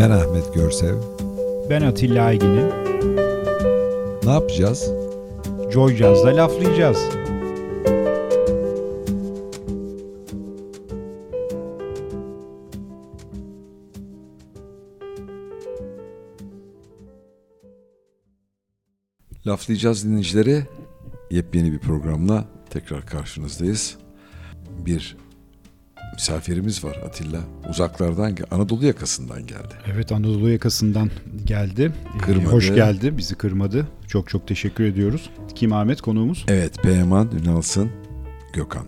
Ben Ahmet Görsev. Ben Atilla Aygin'im. Ne yapacağız? Joy Jazz'da laflayacağız. Laflayacağız dinleyicileri. Yepyeni bir programla tekrar karşınızdayız. Bir misafirimiz var Atilla. Uzaklardan, Anadolu yakasından geldi. Evet Anadolu yakasından geldi. Ee, Kırmadı. hoş geldi, bizi kırmadı. Çok çok teşekkür ediyoruz. Kim Ahmet konuğumuz? Evet, Peyman Ünalsın Gökhan.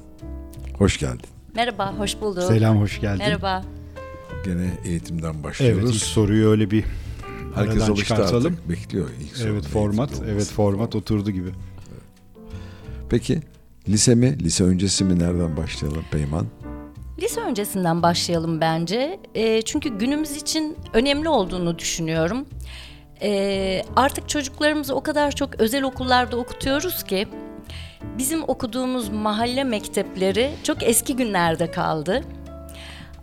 Hoş geldin. Merhaba, hoş bulduk. Selam, hoş geldin. Merhaba. Gene eğitimden başlıyoruz. Evet, ilk soruyu öyle bir Herkes alıştı çıkartalım. artık. Bekliyor ilk sorunun Evet, format, evet format oturdu gibi. Peki, lise mi, lise öncesi mi nereden başlayalım Peyman? Lise öncesinden başlayalım bence. E, çünkü günümüz için önemli olduğunu düşünüyorum. E, artık çocuklarımızı o kadar çok özel okullarda okutuyoruz ki bizim okuduğumuz mahalle mektepleri çok eski günlerde kaldı.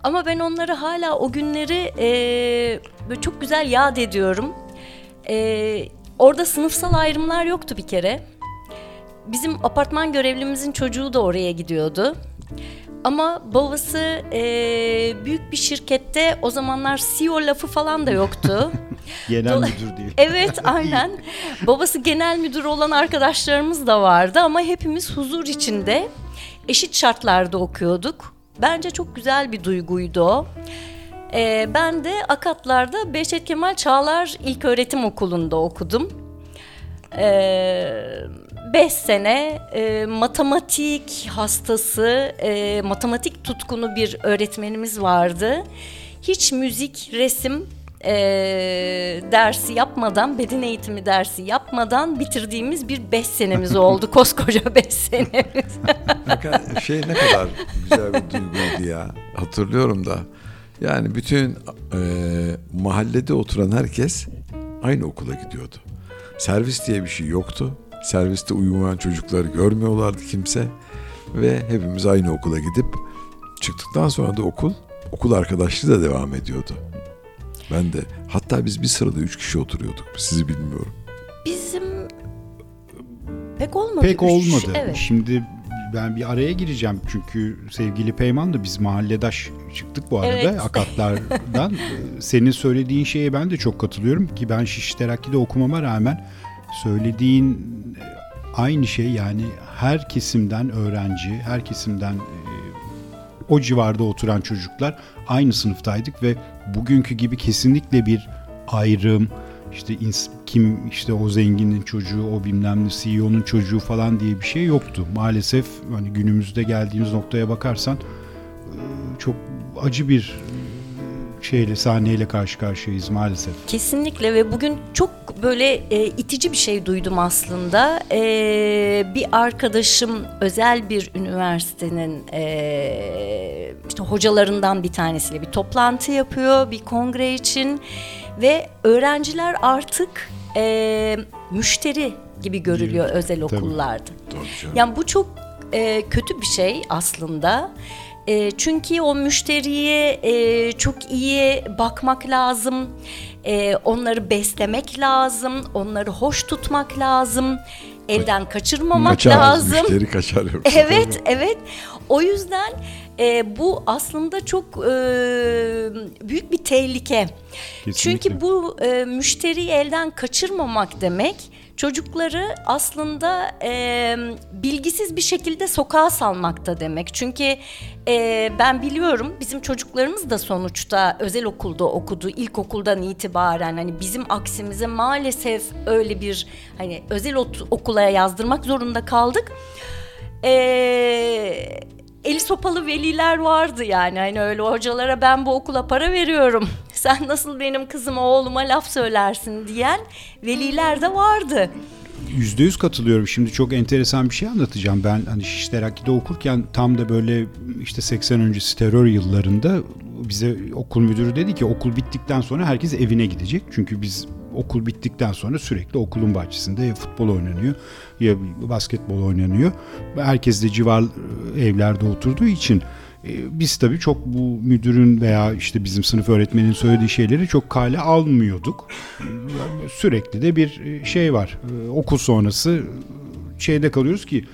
Ama ben onları hala o günleri e, böyle çok güzel yad ediyorum. E, orada sınıfsal ayrımlar yoktu bir kere. Bizim apartman görevlimizin çocuğu da oraya gidiyordu. Ama babası e, büyük bir şirkette o zamanlar CEO lafı falan da yoktu. genel müdür değil. evet aynen. babası genel müdür olan arkadaşlarımız da vardı ama hepimiz huzur içinde eşit şartlarda okuyorduk. Bence çok güzel bir duyguydu o. E, ben de Akatlar'da Behçet Kemal Çağlar İlköğretim Okulu'nda okudum. Eee 5 sene e, matematik hastası, e, matematik tutkunu bir öğretmenimiz vardı. Hiç müzik, resim e, dersi yapmadan, beden eğitimi dersi yapmadan bitirdiğimiz bir 5 senemiz oldu. Koskoca 5 senemiz. şey ne kadar güzel bir duyguydu ya. Hatırlıyorum da. Yani bütün e, mahallede oturan herkes aynı okula gidiyordu. Servis diye bir şey yoktu. Serviste uyumayan çocukları görmüyorlardı kimse. Ve hepimiz aynı okula gidip çıktıktan sonra da okul, okul arkadaşlığı da devam ediyordu. Ben de hatta biz bir sırada üç kişi oturuyorduk. Sizi bilmiyorum. Bizim pek olmadı. Pek Üç- olmadı. Evet. Şimdi ben bir araya gireceğim çünkü sevgili Peyman da biz mahalledaş çıktık bu arada Evet. akatlardan. Senin söylediğin şeye ben de çok katılıyorum ki ben Şiş Terakki'de okumama rağmen söylediğin e, aynı şey yani her kesimden öğrenci, her kesimden e, o civarda oturan çocuklar aynı sınıftaydık ve bugünkü gibi kesinlikle bir ayrım işte kim işte o zenginin çocuğu o bilmem ne CEO'nun çocuğu falan diye bir şey yoktu. Maalesef hani günümüzde geldiğimiz noktaya bakarsan e, çok acı bir şeyle sahneyle karşı karşıyayız maalesef. Kesinlikle ve bugün çok böyle e, itici bir şey duydum aslında. E, bir arkadaşım özel bir üniversitenin e, işte hocalarından bir tanesiyle bir toplantı yapıyor bir kongre için ve öğrenciler artık e, müşteri gibi görülüyor özel okullarda. Doğru canım. Yani bu çok e, kötü bir şey aslında. E, çünkü o müşteriye e, çok iyi bakmak lazım. E, onları beslemek lazım. Onları hoş tutmak lazım. Elden kaçırmamak Kaçar, lazım. müşteri kaçar. Evet, evet. O yüzden e, bu aslında çok e, büyük bir tehlike. Kesinlikle. Çünkü bu e, müşteriyi elden kaçırmamak demek çocukları aslında e, bilgisiz bir şekilde sokağa salmakta demek. Çünkü e, ben biliyorum bizim çocuklarımız da sonuçta özel okulda okudu ilkokuldan itibaren hani bizim aksimize maalesef öyle bir hani özel okula yazdırmak zorunda kaldık. Eee eli sopalı veliler vardı yani hani öyle hocalara ben bu okula para veriyorum. Sen nasıl benim kızıma oğluma laf söylersin diyen veliler de vardı. Yüzde yüz katılıyorum. Şimdi çok enteresan bir şey anlatacağım. Ben hani Şiş Terakki'de okurken tam da böyle işte 80 öncesi terör yıllarında bize okul müdürü dedi ki okul bittikten sonra herkes evine gidecek. Çünkü biz okul bittikten sonra sürekli okulun bahçesinde ya futbol oynanıyor ya basketbol oynanıyor. Herkes de civar evlerde oturduğu için E, biz tabii çok bu müdürün veya işte bizim sınıf öğretmenin söylediği şeyleri çok kale almıyorduk. Sürekli de bir e, şey var. E, okul sonrası şeyde kalıyoruz ki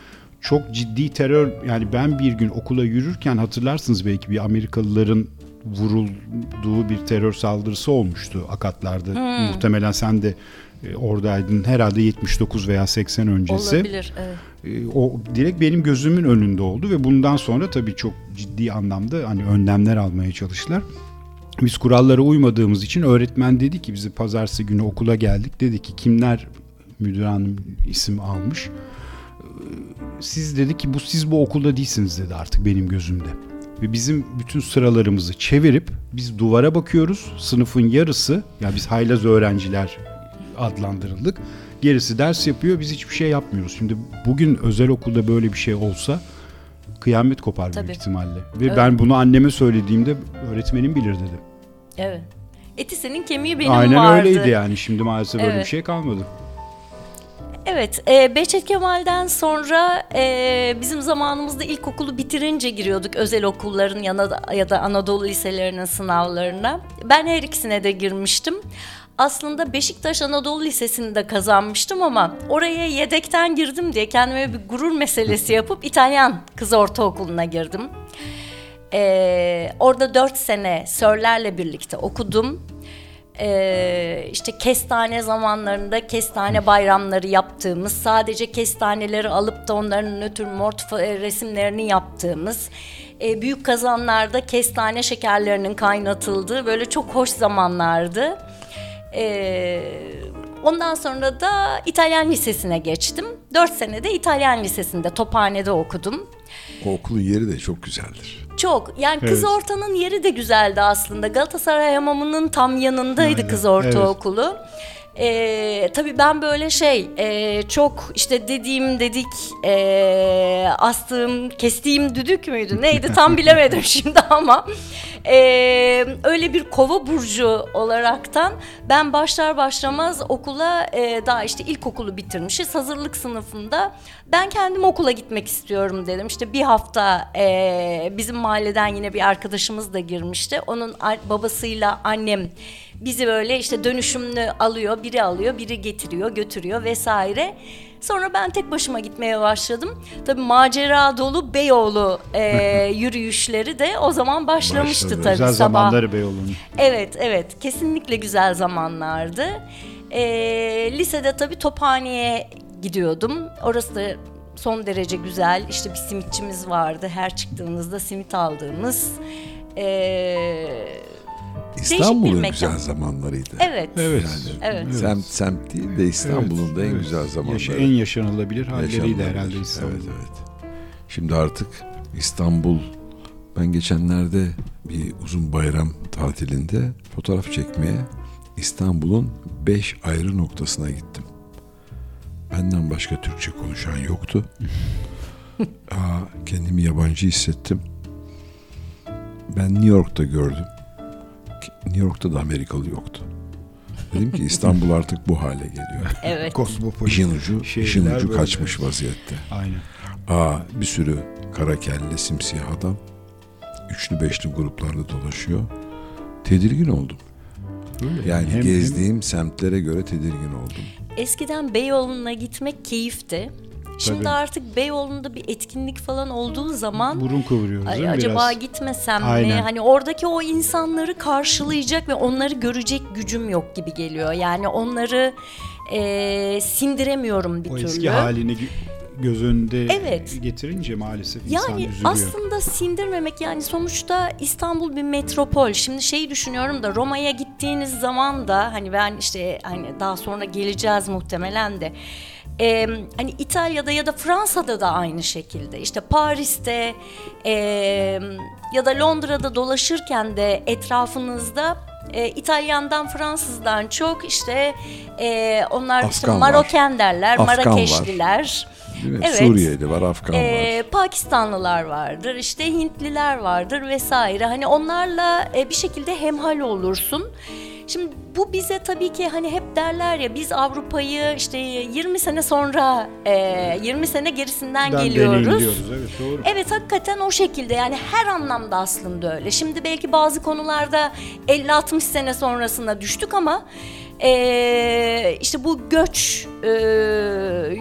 çok ciddi terör yani ben bir gün okula yürürken hatırlarsınız belki bir Amerikalıların vurulduğu bir terör saldırısı olmuştu Akatlar'da. Hmm. Muhtemelen sen de e, oradaydın. Herhalde 79 veya 80 öncesi. Olabilir, evet. E, o direkt benim gözümün önünde oldu ve bundan sonra tabii çok ciddi anlamda hani önlemler almaya çalıştılar. Biz kurallara uymadığımız için öğretmen dedi ki bizi pazartesi günü okula geldik. Dedi ki kimler müdür hanım isim almış. Siz dedi ki bu siz bu okulda değilsiniz dedi artık benim gözümde. Ve bizim bütün sıralarımızı çevirip biz duvara bakıyoruz. Sınıfın yarısı ya biz haylaz öğrenciler adlandırıldık. Gerisi ders yapıyor biz hiçbir şey yapmıyoruz. Şimdi bugün özel okulda böyle bir şey olsa kıyamet kopar Tabii. büyük ihtimalle. Ve evet. ben bunu anneme söylediğimde öğretmenim bilir dedim. Evet. Eti senin kemiği benim Aynen vardı. Aynen öyleydi yani. Şimdi maalesef evet. öyle bir şey kalmadı. Evet, e, Behçet Kemal'den sonra e, bizim zamanımızda ilkokulu bitirince giriyorduk özel okulların ya da, ya da Anadolu liselerinin sınavlarına. Ben her ikisine de girmiştim. Aslında Beşiktaş Anadolu Lisesi'ni de kazanmıştım ama oraya yedekten girdim diye kendime bir gurur meselesi yapıp İtalyan kız ortaokuluna girdim. Ee, orada dört sene sörlerle birlikte okudum e, işte kestane zamanlarında kestane bayramları yaptığımız, sadece kestaneleri alıp da onların nötr mort resimlerini yaptığımız, e, büyük kazanlarda kestane şekerlerinin kaynatıldığı böyle çok hoş zamanlardı. E, ondan sonra da İtalyan Lisesi'ne geçtim. Dört sene de İtalyan Lisesi'nde Tophane'de okudum. O okulun yeri de çok güzeldir. Çok. Yani evet. kız ortanın yeri de güzeldi aslında. Galatasaray Hamamı'nın tam yanındaydı Aynen. kız ortaokulu. Evet. Ee, tabii ben böyle şey e, çok işte dediğim dedik e, astığım kestiğim düdük müydü? Neydi? Tam bilemedim şimdi ama e, öyle bir kova burcu olaraktan ben başlar başlamaz okula e, daha işte ilkokulu bitirmişiz. Hazırlık sınıfında ben kendim okula gitmek istiyorum dedim. İşte bir hafta e, bizim mahalleden yine bir arkadaşımız da girmişti. Onun babasıyla annem bizi böyle işte dönüşümlü alıyor, biri alıyor, biri getiriyor, götürüyor vesaire. Sonra ben tek başıma gitmeye başladım. Tabii macera dolu Beyoğlu e, yürüyüşleri de o zaman başlamıştı Başladı. tabii güzel sabah. zamanları Beyoğlu'nun. Evet, evet. Kesinlikle güzel zamanlardı. E, lisede tabii Tophane'ye gidiyordum. Orası da son derece güzel. İşte bir simitçimiz vardı. Her çıktığımızda simit aldığımız. Eee İstanbul'un güzel zamanlarıydı. Evet. Evet. Yani evet. Semt semt değil de İstanbul'un evet, da en evet. güzel zamanları. Yaşa, en yaşanılabilir halleriydi herhalde İstanbul. Evet evet. Şimdi artık İstanbul ben geçenlerde bir uzun bayram tatilinde fotoğraf çekmeye İstanbul'un beş ayrı noktasına gittim. Benden başka Türkçe konuşan yoktu. Aa, kendimi yabancı hissettim. Ben New York'ta gördüm. New York'ta da Amerikalı yoktu. Dedim ki İstanbul artık bu hale geliyor. Evet. Kosmopolit. İşin ucu, işin ucu kaçmış vaziyette. Aynen. Aa, bir sürü kara kelle simsiyah adam üçlü beşli gruplarla dolaşıyor. Tedirgin oldum. Öyle. Yani hem, gezdiğim hem... semtlere göre tedirgin oldum. Eskiden Beyoğlu'na gitmek keyifti. Şimdi Tabii. artık Beyoğlu'nda bir etkinlik falan olduğu zaman burun kıvırıyoruz ay, acaba biraz? gitmesem Aynen. mi? Hani oradaki o insanları karşılayacak ve onları görecek gücüm yok gibi geliyor. Yani onları e, sindiremiyorum bir o türlü. O eski halini göz önünde evet. getirince maalesef insan yani üzülüyor. aslında sindirmemek yani sonuçta İstanbul bir metropol. Şimdi şeyi düşünüyorum da Roma'ya gittiğiniz zaman da hani ben işte hani daha sonra geleceğiz muhtemelen de e, hani İtalya'da ya da Fransa'da da aynı şekilde işte Paris'te e, ya da Londra'da dolaşırken de etrafınızda e, İtalyandan Fransızdan çok işte e, onlar Afgan işte Maroken var. derler, Afgan Marrakeşliler. Var. Evet. Suriyeli var, Afgan ee, var. Pakistanlılar vardır, işte Hintliler vardır vesaire. Hani onlarla e, bir şekilde hemhal olursun. Şimdi bu bize tabii ki hani hep derler ya biz Avrupa'yı işte 20 sene sonra e, 20 sene gerisinden Den geliyoruz. Evet doğru. Evet hakikaten o şekilde yani her anlamda aslında öyle. Şimdi belki bazı konularda 50-60 sene sonrasına düştük ama eee, işte bu göç eee,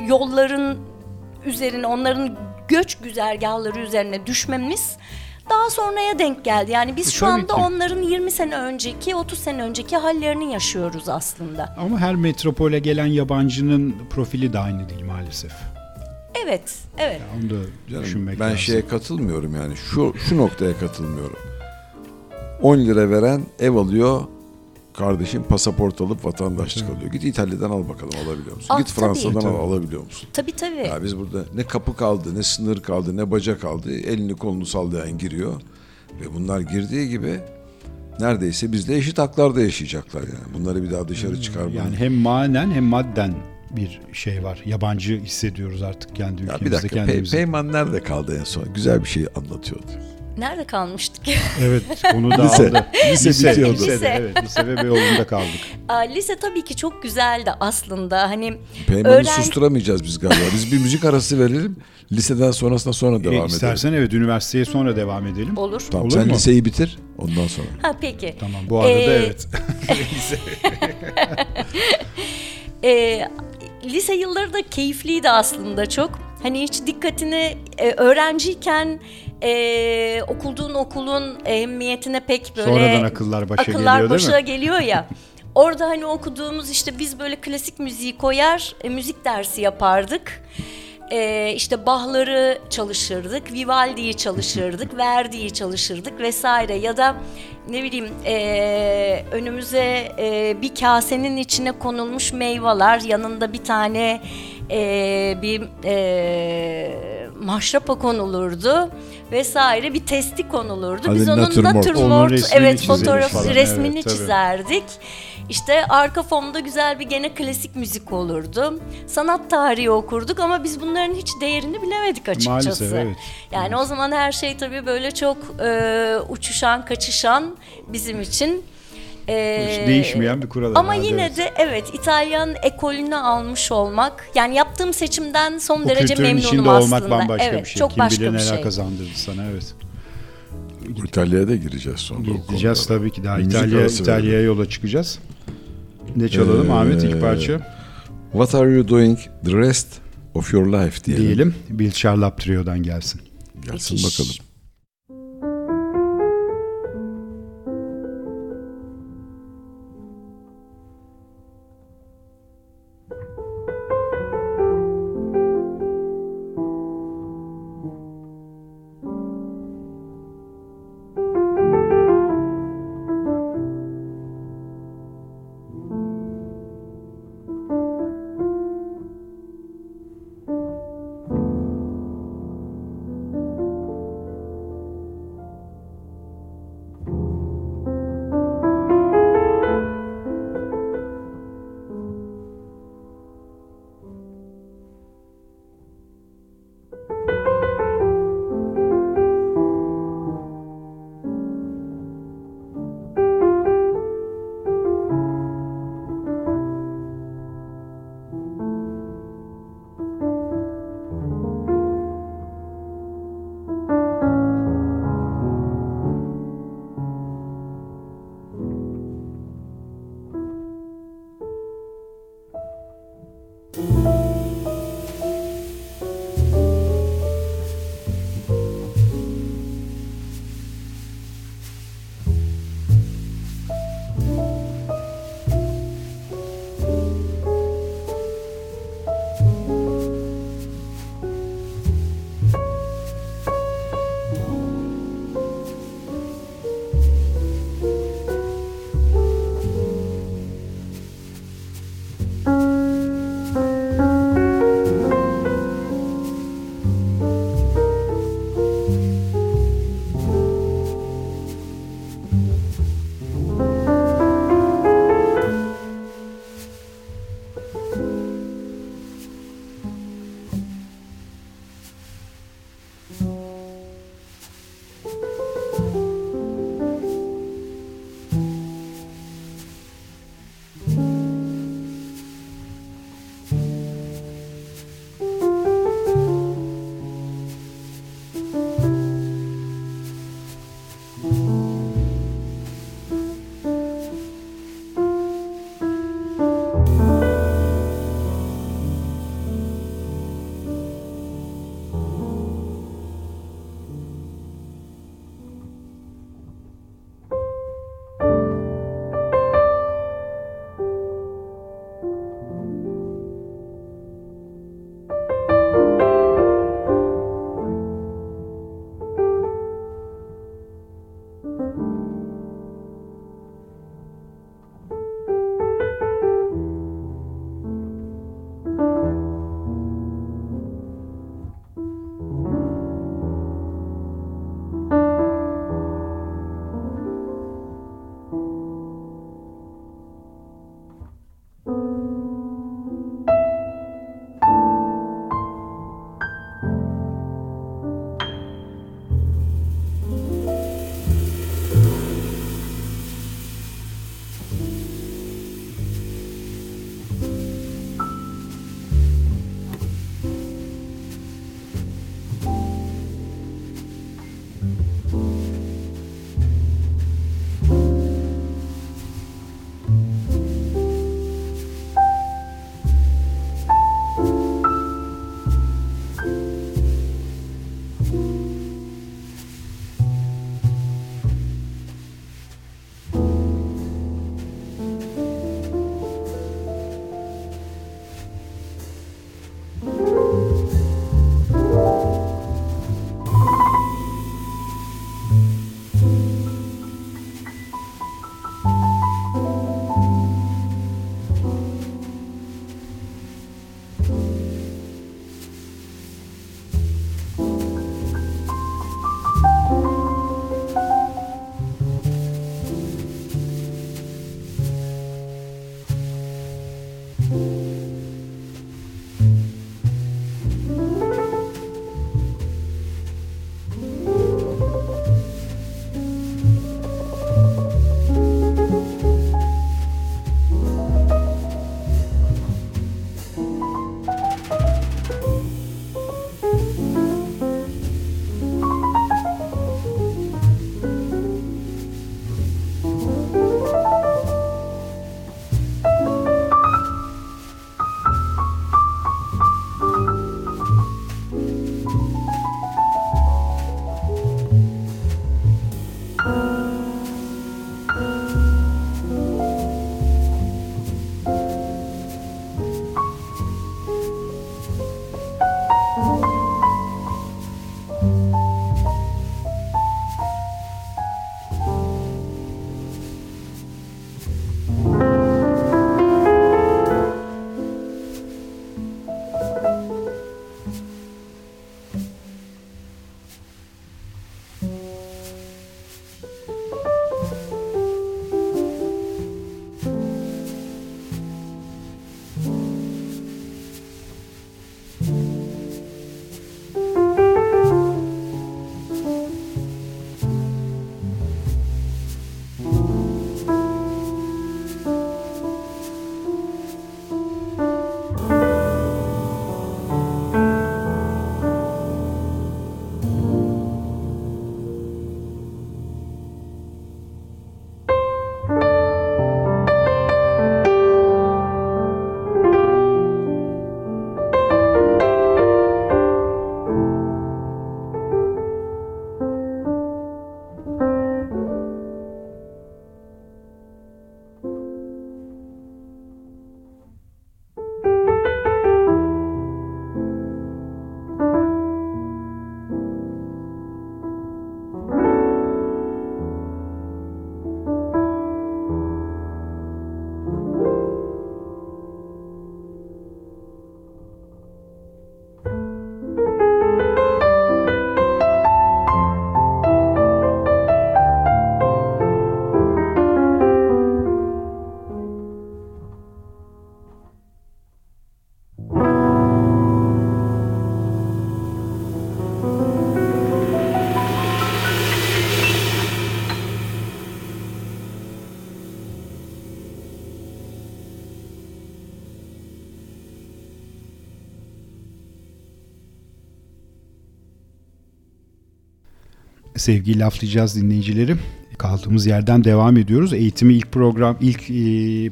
yolların üzerine onların göç güzergahları üzerine düşmemiz daha sonraya denk geldi. Yani biz E, şu tabii anda ki. onların 20 sene önceki 30 sene önceki hallerini yaşıyoruz aslında. Ama her metropole gelen yabancının profili de aynı değil maalesef. Evet, evet. Onu da Canım, düşünmek ben lazım. şeye katılmıyorum yani. Şu şu noktaya katılmıyorum. 10 lira veren ev alıyor. Kardeşim pasaport alıp vatandaşlık alıyor. Git İtalya'dan al bakalım alabiliyor musun? Ah, Git Fransa'dan tabii. al alabiliyor musun? Tabii tabii. Ya biz burada ne kapı kaldı, ne sınır kaldı, ne baca kaldı. Elini kolunu sallayan giriyor. Ve bunlar girdiği gibi neredeyse bizde eşit haklarda yaşayacaklar yani. Bunları bir daha dışarı çıkarmanın. Yani hem manen hem madden bir şey var. Yabancı hissediyoruz artık kendi ya bir ülkemizde dakika, Pey- kendimizi. Peyman nerede kaldı en son? Güzel bir şey anlatıyordu. Nerede kalmıştık? Evet onu da Lise. aldı. Lise bitiyordu. Lisede, Lise. evet lise ve Beyoğlu'nda kaldık. Aa, lise tabii ki çok güzeldi aslında. Hani Peyman'ı Öğren- susturamayacağız biz galiba. Biz bir müzik arası verelim. Liseden sonrasında sonra devam E, edelim. istersen evet üniversiteye sonra devam edelim. olur. Tamam, Olur sen mu? liseyi bitir ondan sonra. Ha peki. Tamam bu arada Ee, evet. Ee, lise yılları da keyifliydi aslında çok. Hani hiç dikkatini e, öğrenciyken e, okuduğun okulun ehemmiyetine pek böyle Sonradan akıllar başa akıllar geliyor değil başa mi? geliyor ya. Orada hani okuduğumuz işte biz böyle klasik müziği koyar, e, müzik dersi yapardık. E, işte Bach'ları çalışırdık, Vivaldi'yi çalışırdık, Verdi'yi çalışırdık vesaire. Ya da ne bileyim e, önümüze e, bir kasenin içine konulmuş meyveler, yanında bir tane e, bir e, maşrapa konulurdu vesaire bir testi konulurdu. Biz Hadi onun natürmort. natürmort Onun evet fotoğraf falan, resmini evet, tabii. çizerdik. İşte arka fonda güzel bir gene klasik müzik olurdu. Sanat tarihi okurduk ama biz bunların hiç değerini bilemedik açıkçası. Maalesef, evet. Yani o zaman her şey tabii böyle çok e, uçuşan, kaçışan bizim için. E, Hiç değişmeyen bir kural Ama herhalde, yine evet. de evet İtalyan ekolünü almış olmak yani yaptığım seçimden son O derece memnunum içinde aslında. olmak bambaşka evet, bir şey. Çok Kim başka bilir bir neler şey. kazandırdı sana evet. İtalya'ya da gireceğiz sonra. konuda. tabii ki daha müzik İtalya İtalya'ya yola çıkacağız. Ne çalalım Ahmet ilk Ee, parça? What are you doing the rest of your life diyelim. Diyelim Bill Charlap Trio'dan gelsin. Gelsin Müthiş. bakalım. Sevgiyle laflayacağız dinleyicilerim. Kaldığımız yerden devam ediyoruz. Eğitimi ilk program, ilk e,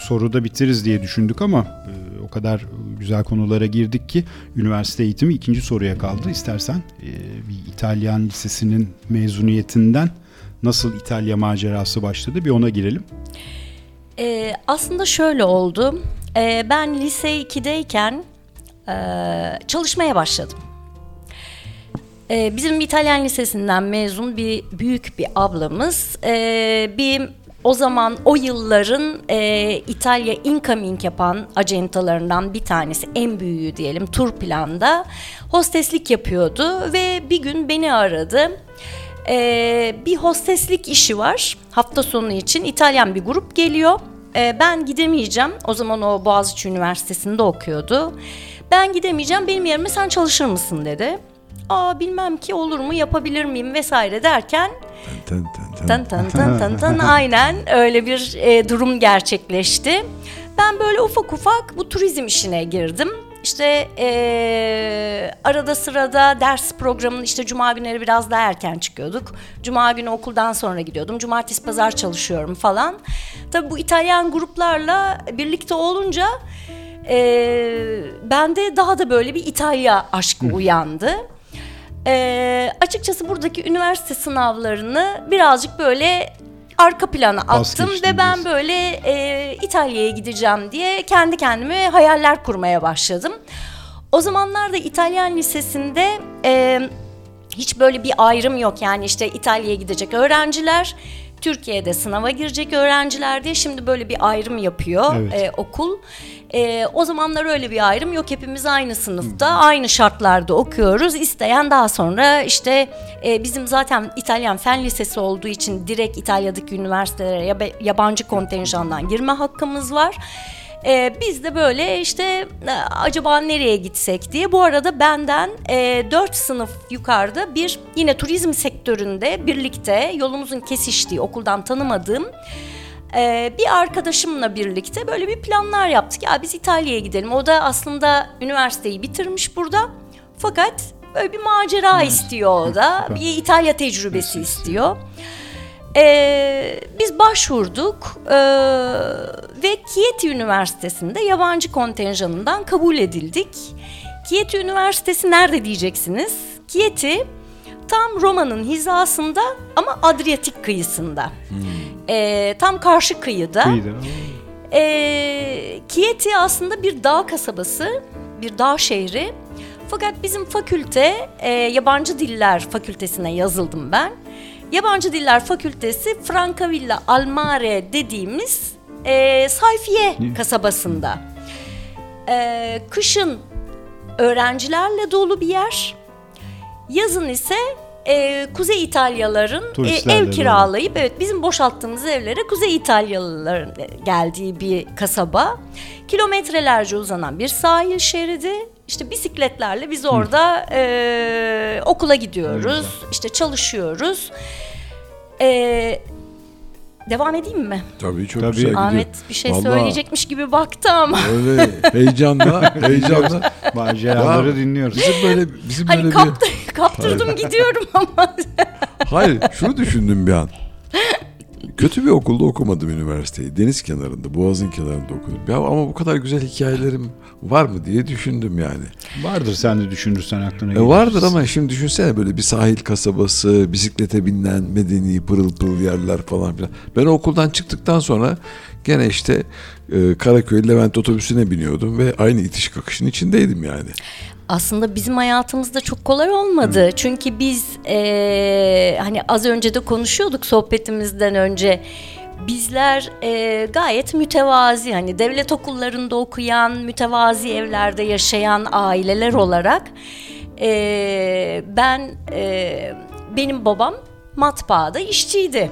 soruda bitiririz diye düşündük ama e, o kadar güzel konulara girdik ki üniversite eğitimi ikinci soruya kaldı. İstersen e, bir İtalyan lisesinin mezuniyetinden nasıl İtalya macerası başladı bir ona girelim. Ee, aslında şöyle oldu. Ee, ben lise 2'deyken e, çalışmaya başladım. Ee, bizim İtalyan lisesinden mezun bir büyük bir ablamız e, bir o zaman o yılların e, İtalya incoming yapan acentalarından bir tanesi en büyüğü diyelim tur planda hosteslik yapıyordu ve bir gün beni aradı. Ee, bir hosteslik işi var hafta sonu için İtalyan bir grup geliyor. Ee, ben gidemeyeceğim o zaman o Boğaziçi Üniversitesi'nde okuyordu. Ben gidemeyeceğim benim yerime sen çalışır mısın dedi aa bilmem ki olur mu yapabilir miyim vesaire derken Tın tın tın. tan tan tan tan tan aynen öyle bir e, durum gerçekleşti. Ben böyle ufak ufak bu turizm işine girdim. İşte e, arada sırada ders programının işte cuma günleri biraz daha erken çıkıyorduk. Cuma günü okuldan sonra gidiyordum. Cumartesi pazar çalışıyorum falan. Tabii bu İtalyan gruplarla birlikte olunca e, bende daha da böyle bir İtalya aşkı uyandı. E, açıkçası buradaki üniversite sınavlarını birazcık böyle arka plana attım ve ben böyle e, İtalya'ya gideceğim diye kendi kendime hayaller kurmaya başladım. O zamanlarda İtalyan lisesinde e, hiç böyle bir ayrım yok. Yani işte İtalya'ya gidecek öğrenciler, Türkiye'de sınava girecek öğrenciler diye şimdi böyle bir ayrım yapıyor Evet. e, okul. E, o zamanlar öyle bir ayrım yok. Hepimiz aynı sınıfta, aynı şartlarda okuyoruz. İsteyen daha sonra işte e, bizim zaten İtalyan Fen Lisesi olduğu için direkt İtalya'daki üniversitelere yaba- yabancı kontenjandan girme hakkımız var. Ee, biz de böyle işte e, acaba nereye gitsek diye bu arada benden e, 4 sınıf yukarıda bir yine turizm sektöründe birlikte yolumuzun kesiştiği okuldan tanımadığım e, bir arkadaşımla birlikte böyle bir planlar yaptık. Ya biz İtalya'ya gidelim. O da aslında üniversiteyi bitirmiş burada. Fakat böyle bir macera istiyor o da. Bir İtalya tecrübesi istiyor. Ee, biz başvurduk ee, ve Chieti Üniversitesi'nde yabancı kontenjanından kabul edildik. Chieti Üniversitesi nerede diyeceksiniz? Chieti tam Roma'nın hizasında ama Adriyatik kıyısında. Ee, tam karşı kıyıda. Kıyıda. Ee, Chieti aslında bir dağ kasabası, bir dağ şehri. Fakat bizim fakülte, e, yabancı diller fakültesine yazıldım ben. Yabancı diller fakültesi Francavilla Almare dediğimiz e, sayfiye kasabasında. E, kışın öğrencilerle dolu bir yer. Yazın ise e, Kuzey İtalyalıların e, ev kiralayıp evet bizim boşalttığımız evlere Kuzey İtalyalıların geldiği bir kasaba. Kilometrelerce uzanan bir sahil şeridi. İşte bisikletlerle biz orada e, okula gidiyoruz. işte çalışıyoruz. E, devam edeyim mi? Tabii çok Tabii. güzel gidiyor. Ahmet bir şey Vallahi söyleyecekmiş gibi baktı ama. Öyle heyecanla, heyecanla. Maceraları dinliyoruz. Bizim böyle bizim Hani böyle bir kaptı, kaptırdım gidiyorum ama. Hayır, şunu düşündüm bir an. Kötü bir okulda okumadım üniversiteyi. Deniz kenarında, boğazın kenarında okudum. Ya ama bu kadar güzel hikayelerim var mı diye düşündüm yani. Vardır sen de düşünürsen aklına E gelir. vardır ama şimdi düşünsene böyle bir sahil kasabası, bisiklete binilen medeni pırıl pırıl yerler falan filan. Ben okuldan çıktıktan sonra gene işte e, Karaköy Levent otobüsüne biniyordum ve aynı itiş kakışın içindeydim yani. Aslında bizim hayatımızda çok kolay olmadı. Çünkü biz eee, hani az önce de konuşuyorduk sohbetimizden önce. Bizler eee, gayet mütevazi hani devlet okullarında okuyan, mütevazi evlerde yaşayan aileler olarak eee, ben eee, benim babam matbaada işçiydi.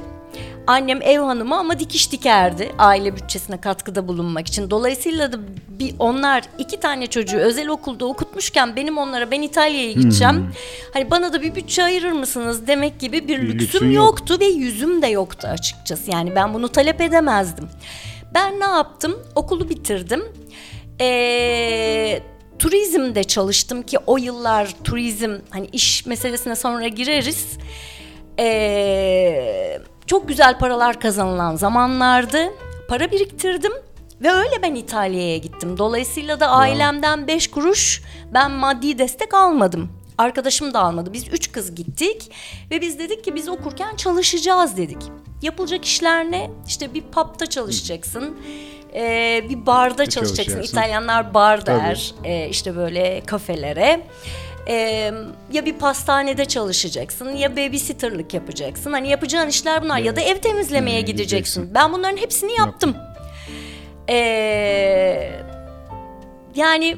Annem ev hanımı ama dikiş dikerdi aile bütçesine katkıda bulunmak için. Dolayısıyla da bir onlar iki tane çocuğu özel okulda okutmuşken benim onlara ben İtalya'ya gideceğim. Hani bana da bir bütçe ayırır mısınız demek gibi bir, lüksüm lüksün yok. yoktu ve yüzüm de yoktu açıkçası. Yani ben bunu talep edemezdim. Ben ne yaptım? Okulu bitirdim. Ee, turizmde çalıştım ki o yıllar turizm hani iş meselesine sonra gireriz. Ee, çok güzel paralar kazanılan zamanlardı. Para biriktirdim ve öyle ben İtalya'ya gittim. Dolayısıyla da ailemden beş kuruş ben maddi destek almadım. Arkadaşım da almadı. Biz üç kız gittik ve biz dedik ki biz okurken çalışacağız dedik. Yapılacak işler ne? İşte bir pub'da çalışacaksın. ee, bir barda çalışacaksın. çalışacaksın. İtalyanlar bar der. Ee, işte böyle kafelere. Ee, ya bir pastanede çalışacaksın ya babysitterlık yapacaksın. Hani yapacağın işler bunlar ya da ev temizlemeye Hmm, gideceksin. gideceksin. Ben bunların hepsini yaptım. Ee, yani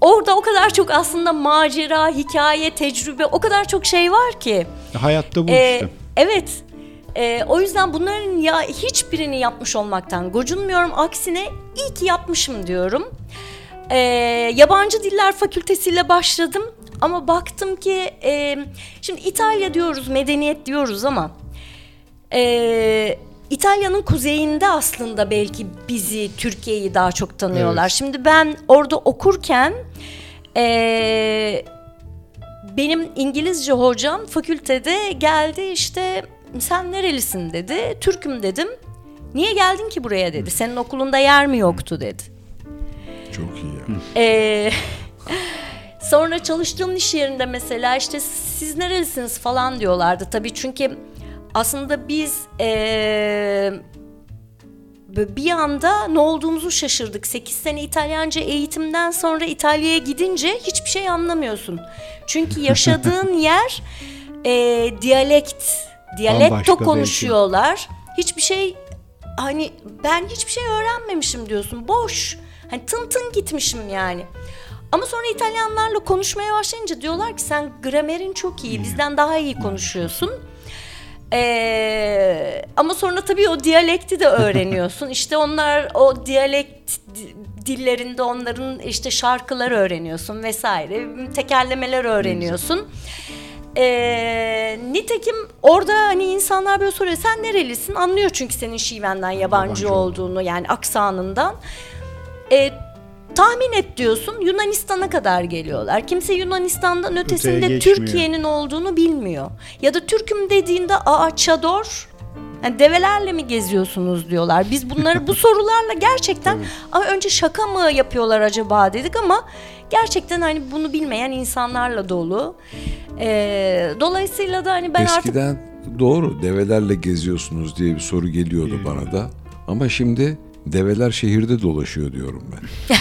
orada o kadar çok aslında macera, hikaye, tecrübe o kadar çok şey var ki. Hayatta bu Ee, işte. evet. Ee, o yüzden bunların ya hiçbirini yapmış olmaktan gocunmuyorum. Aksine iyi ki yapmışım diyorum. Ee, yabancı diller fakültesiyle başladım ama baktım ki e, şimdi İtalya diyoruz, medeniyet diyoruz ama e, İtalya'nın kuzeyinde aslında belki bizi Türkiye'yi daha çok tanıyorlar. Evet. Şimdi ben orada okurken e, benim İngilizce hocam fakültede geldi işte sen nerelisin dedi. Türk'üm dedim. Niye geldin ki buraya dedi. Senin okulunda yer mi yoktu dedi. Çok iyi ya. Ee, sonra çalıştığım iş yerinde mesela işte siz nerelisiniz falan diyorlardı tabii çünkü aslında biz ee, bir anda ne olduğumuzu şaşırdık. 8 sene İtalyanca eğitimden sonra İtalya'ya gidince hiçbir şey anlamıyorsun. Çünkü yaşadığın yer ee, diyalekt, diyalekto belki. konuşuyorlar. Hiçbir şey hani ben hiçbir şey öğrenmemişim diyorsun. Boş. Hani tın tın gitmişim yani. Ama sonra İtalyanlarla konuşmaya başlayınca diyorlar ki sen gramerin çok iyi. Bizden daha iyi konuşuyorsun. Ee, ama sonra tabii o diyalekti de öğreniyorsun. işte onlar o diyalekt di- dillerinde onların işte şarkılar öğreniyorsun vesaire. Tekerlemeler öğreniyorsun. Ee, nitekim orada hani insanlar böyle soruyor sen nerelisin? Anlıyor çünkü senin şivenden yabancı, Yabancı olduğunu yani aksanından. Ee, tahmin et diyorsun Yunanistan'a kadar geliyorlar. Kimse Yunanistan'dan ötesinde. Türkiye'nin olduğunu bilmiyor. Ya da Türk'üm dediğinde aa çador yani develerle mi geziyorsunuz diyorlar. Biz bunları bu sorularla gerçekten ama önce şaka mı yapıyorlar acaba dedik ama gerçekten hani bunu bilmeyen insanlarla dolu. Ee, dolayısıyla da hani ben artık Eskiden doğru develerle geziyorsunuz diye bir soru geliyordu bana da. Ama şimdi develer şehirde dolaşıyor diyorum ben.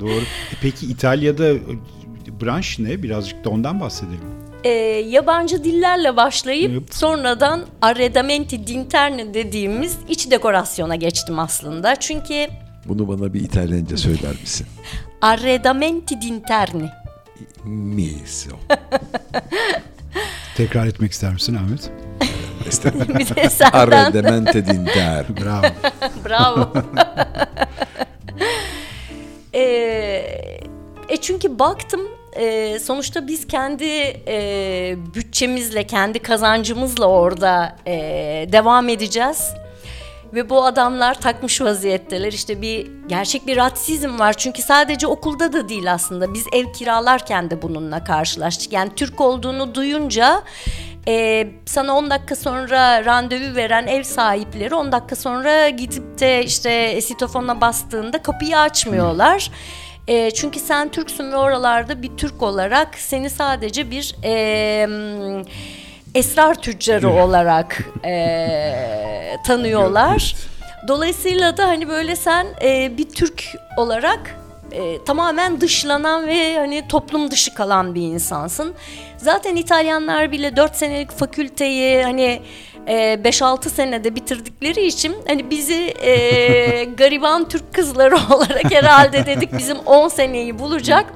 Doğru. E Peki İtalya'da e, branş ne? Birazcık da ondan bahsedelim. e, yabancı dillerle başlayıp Yap. sonradan arredamenti d'interne dediğimiz iç dekorasyona geçtim aslında. Çünkü Bunu bana bir İtalyanca söyler misin? arredamenti d'interne. Miso. Tekrar etmek ister misin Ahmet? bir de senden Arredemente d'inter. Bravo. Bravo. Ee, e çünkü baktım e, sonuçta biz kendi e, bütçemizle, kendi kazancımızla orada e, devam edeceğiz. Ve bu adamlar takmış vaziyetteler. İşte bir gerçek bir ratsizm var. Çünkü sadece okulda da değil aslında. Biz ev kiralarken de bununla karşılaştık. Yani Türk olduğunu duyunca e, sana 10 dakika sonra randevu veren ev sahipleri 10 dakika sonra gidip de işte sitofona bastığında kapıyı açmıyorlar. E, çünkü sen Türksün ve oralarda bir Türk olarak seni sadece bir e, esrar tüccarı olarak e, tanıyorlar. Dolayısıyla da hani böyle sen e, bir Türk olarak e, tamamen dışlanan ve hani toplum dışı kalan bir insansın. Zaten İtalyanlar bile 4 senelik fakülteyi hani e, 5-6 senede bitirdikleri için hani bizi e, gariban Türk kızları olarak herhalde dedik bizim 10 seneyi bulacak.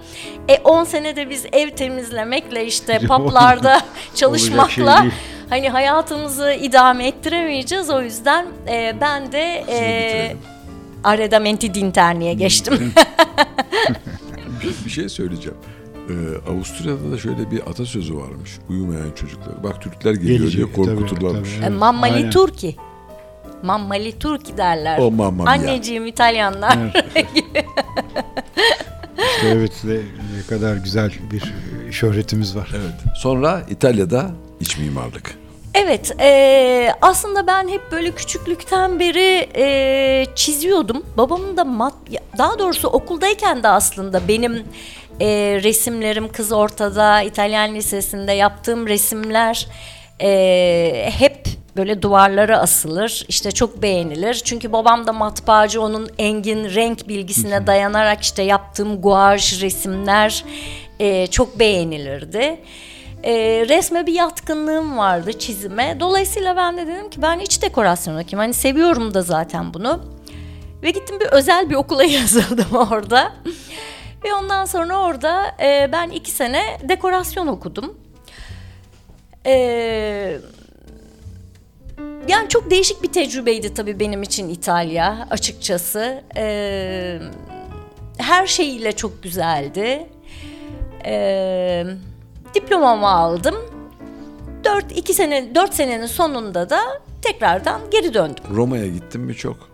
E 10 senede biz ev temizlemekle işte publarda çalışmakla değil. hani hayatımızı idame ettiremeyeceğiz. O yüzden e, ben de e. Arredamenti d'Interni'ye geçtim. Bir şey söyleyeceğim. Ee, Avusturya'da da şöyle bir atasözü varmış. Uyumayan çocuklar. Bak Türkler geliyor Gelecek, diye korkuturlarmış. tabii, E, Evet, Mammali aynen. Turki. Mammali Turki derler. O mamma. Anneciğim İtalyanlar. evet ne, ne kadar güzel bir şöhretimiz var. Evet. Sonra İtalya'da iç mimarlık. Evet, e, aslında ben hep böyle küçüklükten beri e, çiziyordum. Babamın da mat, daha doğrusu okuldayken de aslında benim e, resimlerim kız ortada İtalyan lisesinde yaptığım resimler e, hep böyle duvarlara asılır. İşte çok beğenilir. Çünkü babam da matbaacı onun engin renk bilgisine dayanarak işte yaptığım guaj resimler e, çok beğenilirdi. E, resme bir yatkınlığım vardı çizime. Dolayısıyla ben de dedim ki ben iç dekorasyon okuyayım. Hani seviyorum da zaten bunu. Ve gittim bir özel bir okula yazıldım orada. Ve ondan sonra orada e, ben iki sene dekorasyon okudum. Eee yani çok değişik bir tecrübeydi tabii benim için İtalya açıkçası. Ee, her şeyiyle çok güzeldi. Ee, diplomamı aldım. 4 2 sene 4 senenin sonunda da tekrardan geri döndüm. Roma'ya gittin mi çok?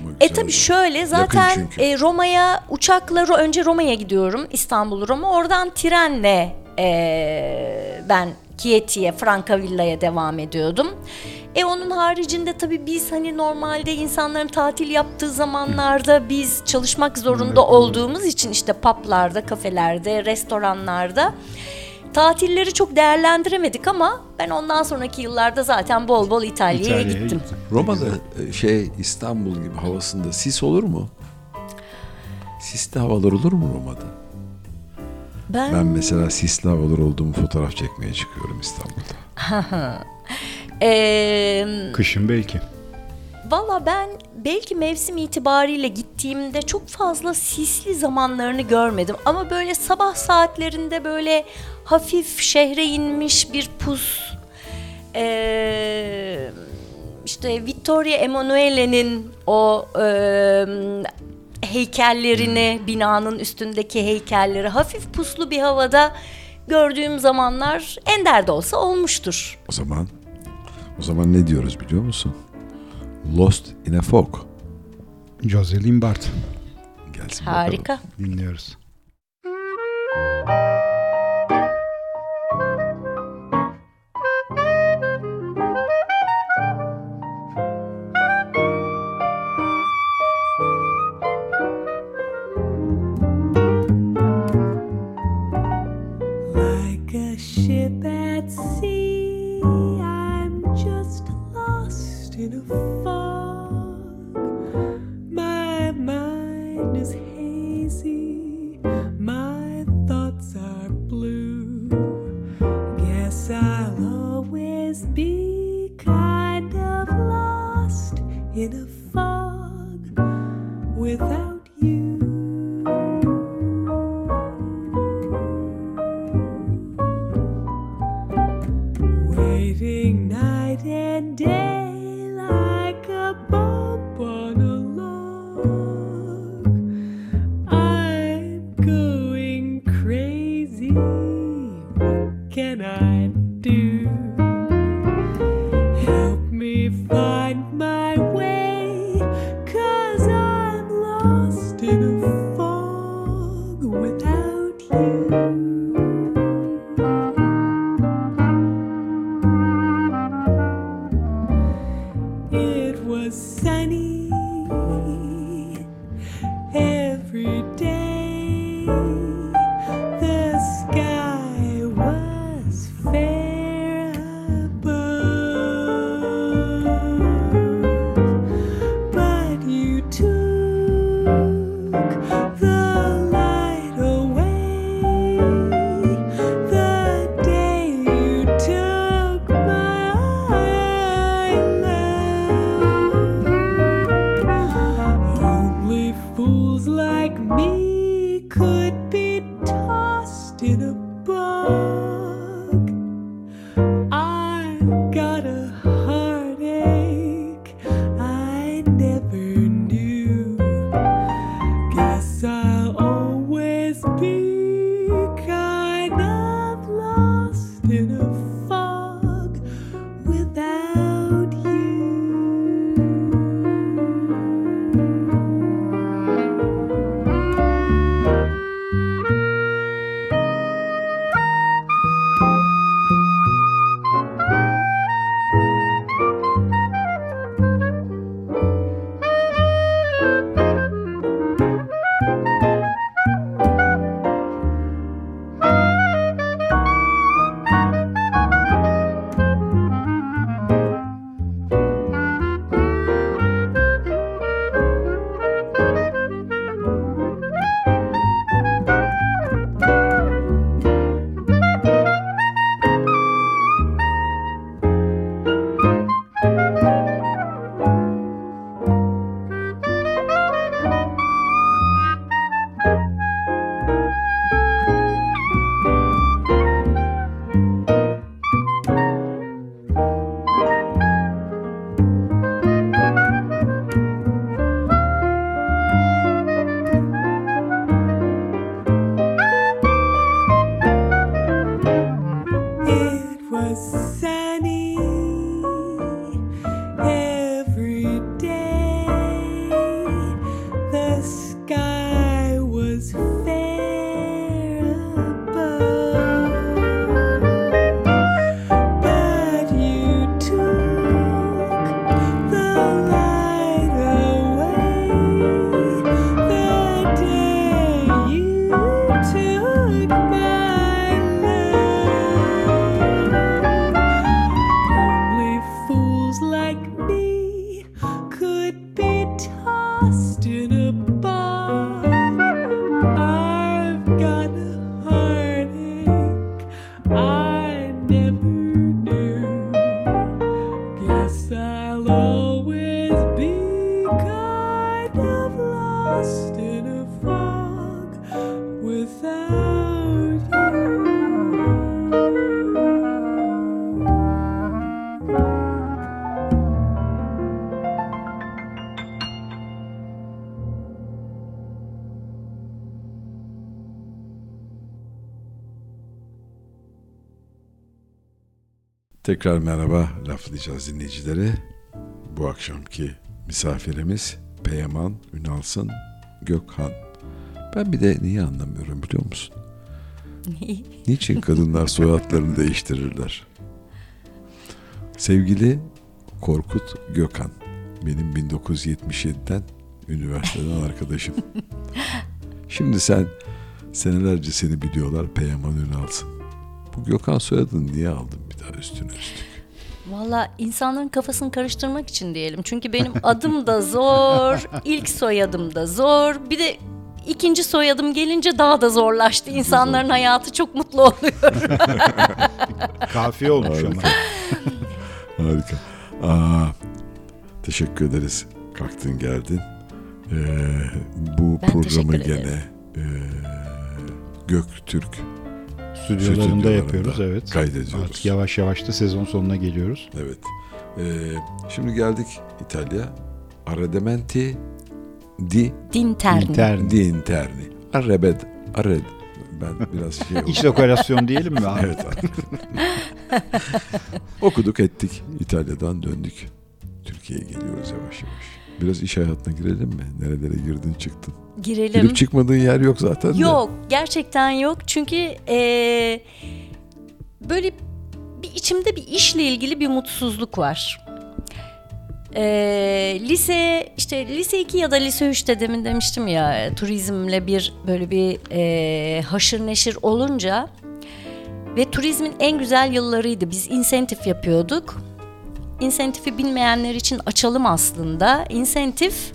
Roma E tabii şöyle zaten e, Roma'ya uçakla önce Roma'ya gidiyorum İstanbul Roma. Oradan trenle e, ben Chieti'ye Francavilla'ya devam ediyordum. E onun haricinde tabii biz hani normalde insanların tatil yaptığı zamanlarda biz çalışmak zorunda olduğumuz için işte publarda, kafelerde, restoranlarda tatilleri çok değerlendiremedik ama ben ondan sonraki yıllarda zaten bol bol İtalya'ya İtalya'ya gittim. gittim. Roma'da e, şey İstanbul gibi havasında sis olur mu? Sisli havalar olur mu Roma'da? Ben, Ben mesela sisli havalar olduğumu fotoğraf çekmeye çıkıyorum İstanbul'da. Eee Kışın belki. Valla ben belki mevsim itibariyle gittiğimde çok fazla sisli zamanlarını görmedim. Ama böyle sabah saatlerinde böyle hafif şehre inmiş bir pus. Ee, işte Vittorio Emanuele'nin o e, heykellerini, binanın üstündeki heykelleri hafif puslu bir havada gördüğüm zamanlar ender de olsa olmuştur. O zaman o zaman ne diyoruz biliyor musun? Lost in a Fog. Jocelyn Bart Gelsin bakalım. Harika. dinliyoruz. Tekrar merhaba laflayacağız dinleyicileri. Bu akşamki misafirimiz Peyman Ünalsın Gökhan. Ben bir de niye anlamıyorum biliyor musun? Niçin kadınlar soyadlarını değiştirirler? Sevgili Korkut Gökhan. Benim 1977'den üniversiteden arkadaşım. Şimdi sen senelerce seni biliyorlar Peyman Ünalsın. Bu Gökhan soyadını niye aldın bir daha üstüne üstlük? Valla insanların kafasını karıştırmak için diyelim. Çünkü benim adım da zor, ilk soyadım da zor. Bir de ikinci soyadım gelince daha da zorlaştı. İnsanların hayatı çok mutlu oluyor. Kafiye olmuş ama. Harika. Harika. Aa, teşekkür ederiz. Kalktın geldin. Ee, bu Ben programı teşekkür ederim. gene e, Göktürk Stüdyolarında Stüdyolarında yapıyoruz evet. kaydediyoruz. Artık yavaş yavaş da sezon sonuna geliyoruz. Evet. Ee, şimdi geldik İtalya. Arredamenti di Dinterni. İnterni. di interni. Arrebed. Arred. Ben biraz şey oldum. İç dekorasyon diyelim mi? abi? Evet abi. Okuduk ettik. İtalya'dan döndük. Türkiye'ye geliyoruz yavaş yavaş. Biraz iş hayatına girelim mi? Nerelere girdin çıktın? Girelim. Girip çıkmadığın yer yok zaten de. Yok gerçekten yok çünkü eee, böyle bir içimde bir işle ilgili bir mutsuzluk var. Eee, lise işte lise 2 ya da lise 3'te demin demiştim ya turizmle bir böyle bir eee, haşır neşir olunca ve turizmin en güzel yıllarıydı. Biz insentif yapıyorduk. İnsentifi bilmeyenler için açalım aslında. İnsentif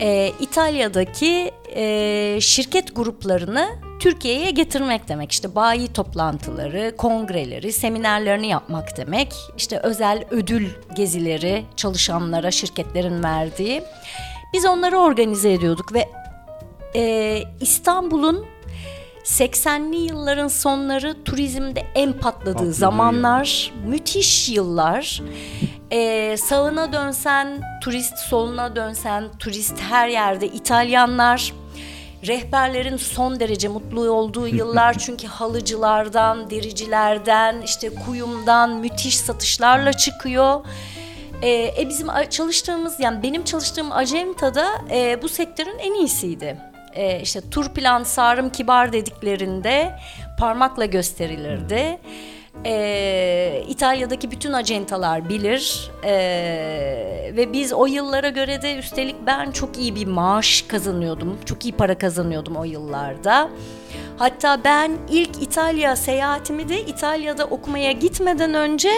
e, İtalya'daki e, şirket gruplarını Türkiye'ye getirmek demek. İşte bayi toplantıları, kongreleri, seminerlerini yapmak demek. İşte özel ödül gezileri çalışanlara şirketlerin verdiği. Biz onları organize ediyorduk ve e, İstanbul'un 80'li yılların sonları turizmde en patladığı Patladığı zamanlar, müthiş yıllar. Ee, sağına dönsen turist, soluna dönsen turist, her yerde İtalyanlar. Rehberlerin son derece mutlu olduğu yıllar çünkü halıcılardan, dericilerden, işte kuyumdan müthiş satışlarla çıkıyor. Ee, e bizim çalıştığımız yani benim çalıştığım acentada e, bu sektörün en iyisiydi. E, işte tur plan sarım kibar dediklerinde parmakla gösterilirdi. E, İtalya'daki bütün acentalar bilir E, ve biz o yıllara göre de üstelik ben çok iyi bir maaş kazanıyordum. Çok iyi para kazanıyordum o yıllarda. Hatta ben ilk İtalya seyahatimi de İtalya'da okumaya gitmeden önce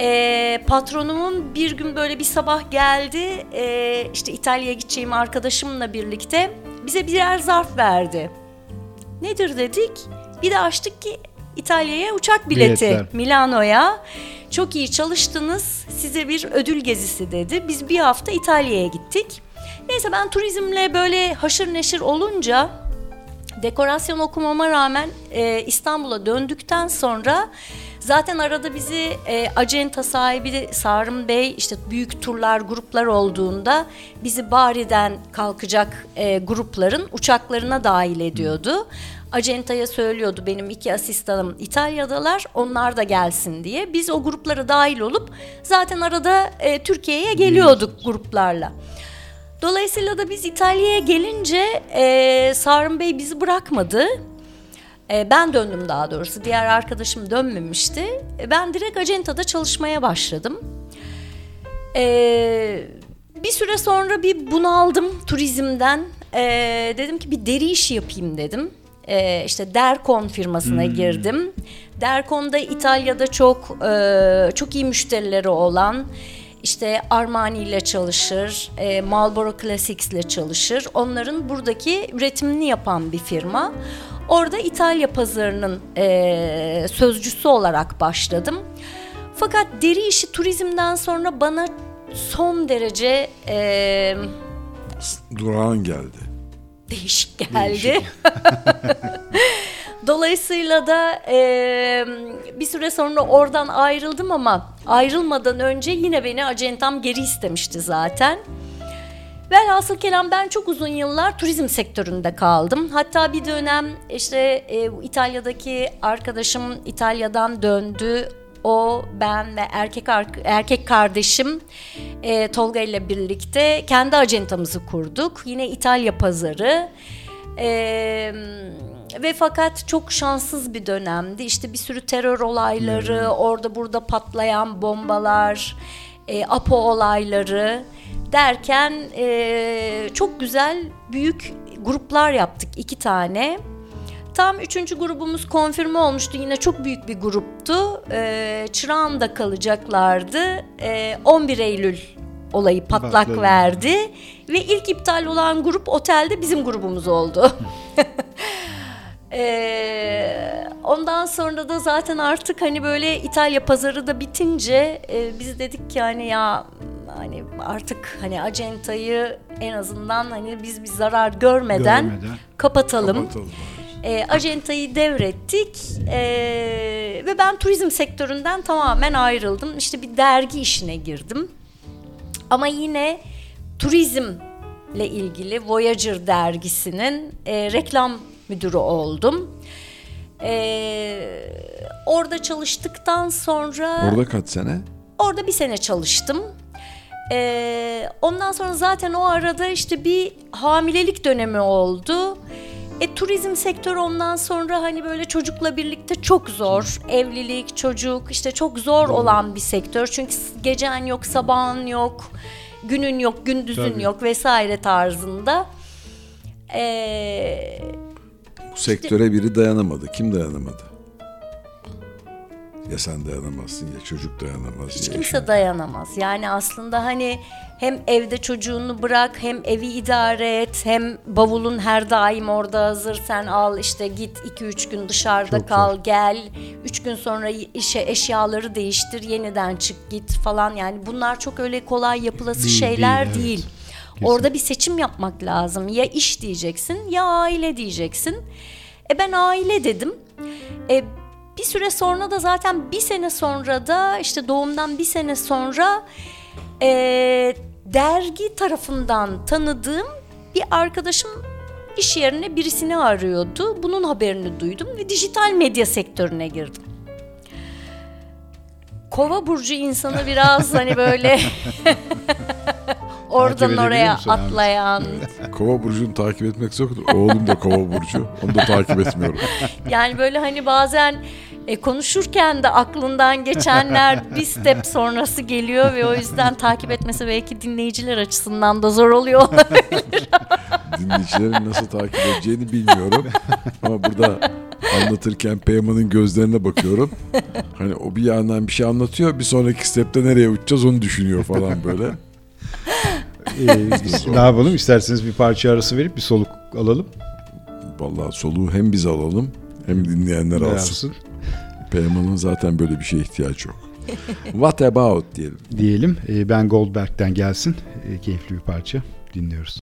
e, patronumun bir gün böyle bir sabah geldi. E, işte İtalya'ya gideceğim arkadaşımla birlikte bize birer zarf verdi. Nedir dedik? Bir de açtık ki İtalya'ya uçak bileti Biletler. Milano'ya. Çok iyi çalıştınız. Size bir ödül gezisi dedi. Biz bir hafta İtalya'ya gittik. Neyse ben turizmle böyle haşır neşir olunca dekorasyon okumama rağmen e, İstanbul'a döndükten sonra zaten arada bizi e, acenta sahibi Sarım Bey işte büyük turlar gruplar olduğunda bizi Bari'den kalkacak e, grupların uçaklarına dahil ediyordu. Acentaya söylüyordu benim iki asistanım İtalya'dalar onlar da gelsin diye. Biz o gruplara dahil olup zaten arada e, Türkiye'ye geliyorduk gruplarla. Dolayısıyla da biz İtalya'ya gelince e, Sarım Bey bizi bırakmadı. E, ben döndüm daha doğrusu. Diğer arkadaşım dönmemişti. E, ben direkt acentada çalışmaya başladım. E, bir süre sonra bir bunaldım turizmden. E, dedim ki bir deri işi yapayım dedim. E, işte Dercon firmasına girdim. Dercon'da İtalya'da çok e, çok iyi müşterileri olan işte Armani ile çalışır, e, Marlboro Classics ile çalışır. Onların buradaki üretimini yapan bir firma. Orada İtalya pazarının e, sözcüsü olarak başladım. Fakat deri işi turizmden sonra bana son derece e, Durağan geldi. değişik geldi. Dolayısıyla da e, bir süre sonra oradan ayrıldım ama ayrılmadan önce yine beni acentam geri istemişti zaten. Velhasıl kelam ben çok uzun yıllar turizm sektöründe kaldım. Hatta bir dönem işte e, İtalya'daki arkadaşım İtalya'dan döndü. O, ben ve erkek erkek kardeşim e, Tolga ile birlikte kendi acentamızı kurduk. Yine İtalya pazarı. E, ve fakat çok şanssız bir dönemdi. İşte bir sürü terör olayları, orada burada patlayan bombalar, e, APO olayları derken e, çok güzel büyük gruplar yaptık iki tane. Tam üçüncü grubumuz konfirme olmuştu. Yine çok büyük bir gruptu. E, Çırağan'da kalacaklardı. E, 11 Eylül olayı patlak Patladı. verdi. Ve ilk iptal olan grup otelde bizim grubumuz oldu. Ee, ondan sonra da zaten artık hani böyle İtalya pazarı da bitince e, biz dedik ki hani ya hani artık hani acentayı en azından hani biz bir zarar görmeden, Görmeden. kapatalım. Kapatalım. E, acentayı devrettik e, ve ben turizm sektöründen tamamen ayrıldım. İşte bir dergi işine girdim. Ama yine turizmle ilgili Voyager dergisinin e, reklam müdürü oldum. E, orada çalıştıktan sonra Orada kaç sene? Orada bir sene çalıştım. Ee, ondan sonra zaten o arada işte bir hamilelik dönemi oldu. E, turizm sektörü ondan sonra hani böyle çocukla birlikte çok zor. Evlilik, çocuk işte çok zor olan bir sektör. Çünkü gecen yok, sabahın yok, günün yok, gündüzün Tabii. yok vesaire tarzında. Ee, Bu sektöre biri dayanamadı. Kim dayanamadı? Ya sen dayanamazsın ya çocuk dayanamaz. Hiç ya kimse eşin. dayanamaz. Yani aslında hani hem evde çocuğunu bırak hem evi idare et hem bavulun her daim orada hazır sen al işte git 2-3 gün dışarıda Çok kal gel 3 gün sonra işe eşyaları değiştir yeniden çık git falan yani bunlar çok öyle kolay yapılası Değil, şeyler değil, değil. evet. Orada bir seçim yapmak lazım. Ya iş diyeceksin ya aile diyeceksin. E ben aile dedim. E bir süre sonra da zaten bir sene sonra da işte doğumdan bir sene sonra e, dergi tarafından tanıdığım bir arkadaşım iş yerine birisini arıyordu. Bunun haberini duydum ve dijital medya sektörüne girdim. Kova burcu insanı biraz hani böyle oradan oraya musun atlayan Kova burcunu takip etmek zordur. Oğlum da kova burcu. Onu da takip etmiyorum. Yani böyle hani bazen e, konuşurken de aklından geçenler bir step sonrası geliyor ve o yüzden takip etmesi belki dinleyiciler açısından da zor oluyor olabilir. Dinleyicilerin nasıl takip edeceğini bilmiyorum. Ama burada anlatırken Peyman'ın gözlerine bakıyorum. Hani o bir yandan bir şey anlatıyor. Bir sonraki stepte nereye uçacağız onu düşünüyor falan böyle. Ee, ne yapalım? İsterseniz bir parça arası verip bir soluk alalım. Vallahi soluğu hem biz alalım hem dinleyenler alsın. Alsın. Peyman'ın zaten böyle bir şeye ihtiyaç yok. What about diyelim. Diyelim Ee, Ben Goldberg'den gelsin. Ee, keyifli bir parça. Dinliyoruz.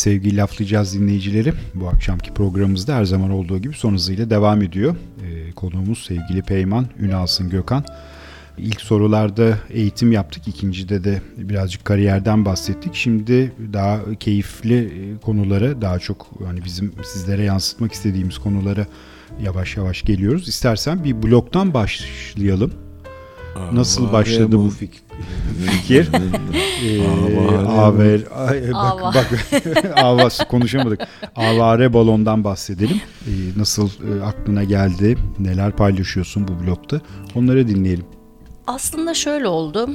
Evet sevgili laflayacağız dinleyicileri. Bu akşamki programımızda her zaman olduğu gibi son hızıyla devam ediyor. Ee, konuğumuz sevgili Peyman Ünalsın Gökhan. İlk sorularda eğitim yaptık. ikincide de birazcık kariyerden bahsettik. Şimdi daha keyifli e, konulara, daha çok hani bizim sizlere yansıtmak istediğimiz konulara yavaş yavaş geliyoruz. İstersen bir bloktan başlayalım. Nasıl başladı bu fik- fikir? Ee, aver, ay, bak, Ava. bak avas konuşamadık. Avare balondan bahsedelim. Ee, nasıl e, aklına geldi? Neler paylaşıyorsun bu blokta? Onları dinleyelim. Aslında şöyle oldu.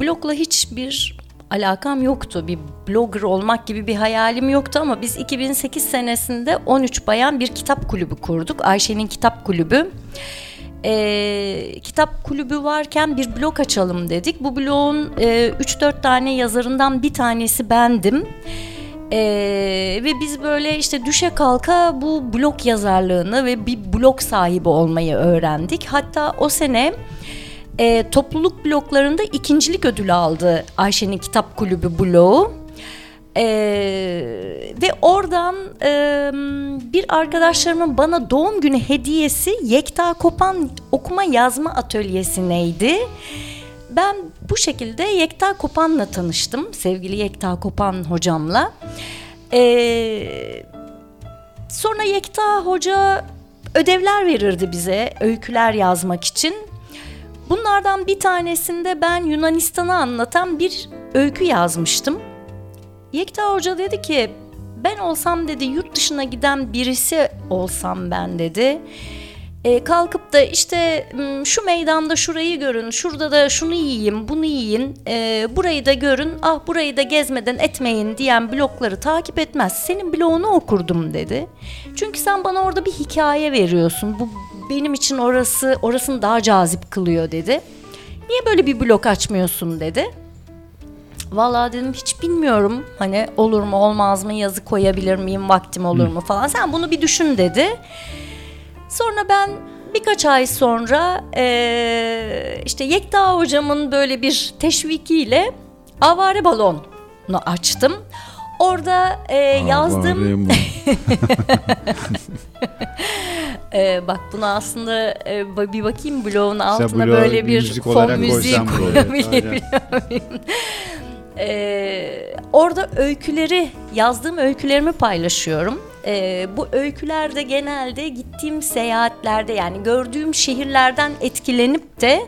Blogla hiçbir alakam yoktu. Bir blogger olmak gibi bir hayalim yoktu ama biz 2008 senesinde 13 bayan bir kitap kulübü kurduk. Ayşe'nin kitap kulübü. Ee, kitap kulübü varken bir blog açalım dedik. Bu blogun e, 3-4 tane yazarından bir tanesi bendim. Ee, ve biz böyle işte düşe kalka bu blog yazarlığını ve bir blog sahibi olmayı öğrendik. Hatta o sene e, topluluk bloklarında ikincilik ödülü aldı Ayşe'nin kitap kulübü bloğu. E, ve oradan e, bir arkadaşlarımın bana doğum günü hediyesi Yekta Kopan okuma yazma atölyesindeydi. Ben bu şekilde Yekta Kopan'la tanıştım. Sevgili Yekta Kopan hocamla. Eee Sonra Yekta Hoca ödevler verirdi bize öyküler yazmak için. Bunlardan bir tanesinde ben Yunanistan'ı anlatan bir öykü yazmıştım. Yekta Hoca dedi ki ben olsam dedi yurt dışına giden birisi olsam ben dedi. E, kalkıp da işte "Hmm, şu meydanda şurayı görün, şurada da şunu yiyin, bunu yiyin, e, burayı da görün, ah burayı da gezmeden etmeyin diyen blokları takip etmez. Senin bloğunu okurdum dedi. Çünkü sen bana orada bir hikaye veriyorsun. Bu benim için orası orasını daha cazip kılıyor dedi. Niye böyle bir blok açmıyorsun dedi. Vallahi dedim hiç bilmiyorum hani olur mu olmaz mı yazı koyabilir miyim vaktim olur mu falan sen bunu bir düşün dedi. Sonra ben birkaç ay sonra işte Yekta hocamın böyle bir teşvikiyle avare balonu açtım. Orada eee, yazdığım Ee, bak buna aslında e, bir bakayım bloğun altına bloğa böyle bir müzik fon müziği koyabilir miyim? Ee, orada öyküleri, yazdığım öykülerimi paylaşıyorum. Ee, bu öykülerde genelde gittiğim seyahatlerde yani gördüğüm şehirlerden etkilenip de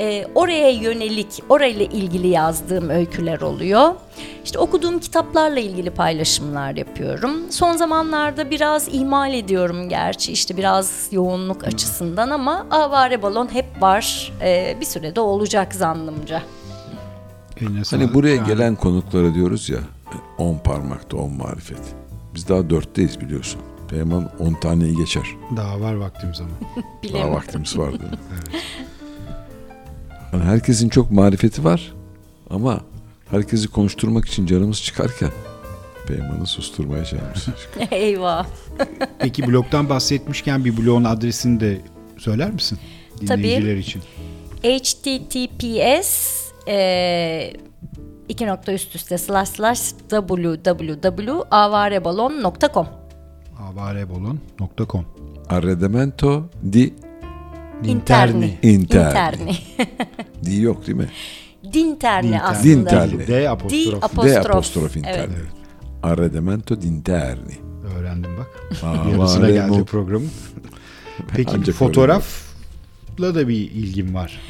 e, oraya yönelik, orayla ilgili yazdığım öyküler oluyor. İşte okuduğum kitaplarla ilgili paylaşımlar yapıyorum. Son zamanlarda biraz ihmal ediyorum gerçi işte biraz yoğunluk açısından ama avare balon hep var. Ee, bir sürede olacak zannımca. Eline Hani buraya Yani gelen konuklara diyoruz ya 10 parmakta 10 marifet. Biz daha dörtteyiz biliyorsun. Peyman 10 taneyi geçer. Daha var vaktimiz ama. Daha vaktimiz var değil mi? Hani herkesin çok marifeti var ama herkesi konuşturmak için canımız çıkarken Peyman'ı susturmaya çıkıyor. Eyvah. Peki blogdan bahsetmişken bir blogun adresini de söyler misin? Tabii. Dinleyiciler için. https e, iki nokta üst üste slash slash www.avarebalon.com avarebolon.com Arredamento di Interni. Interni. Interni. di yok değil mi? Dinterni Dinterni. aslında. Dinterni. D apostrof. Di apostrof. De apostrof interni. Evet. Arredamento di interni. Öğrendim bak. Aa, Yarısına geldi programın. Peki Ancak fotoğrafla da bir ilgim var.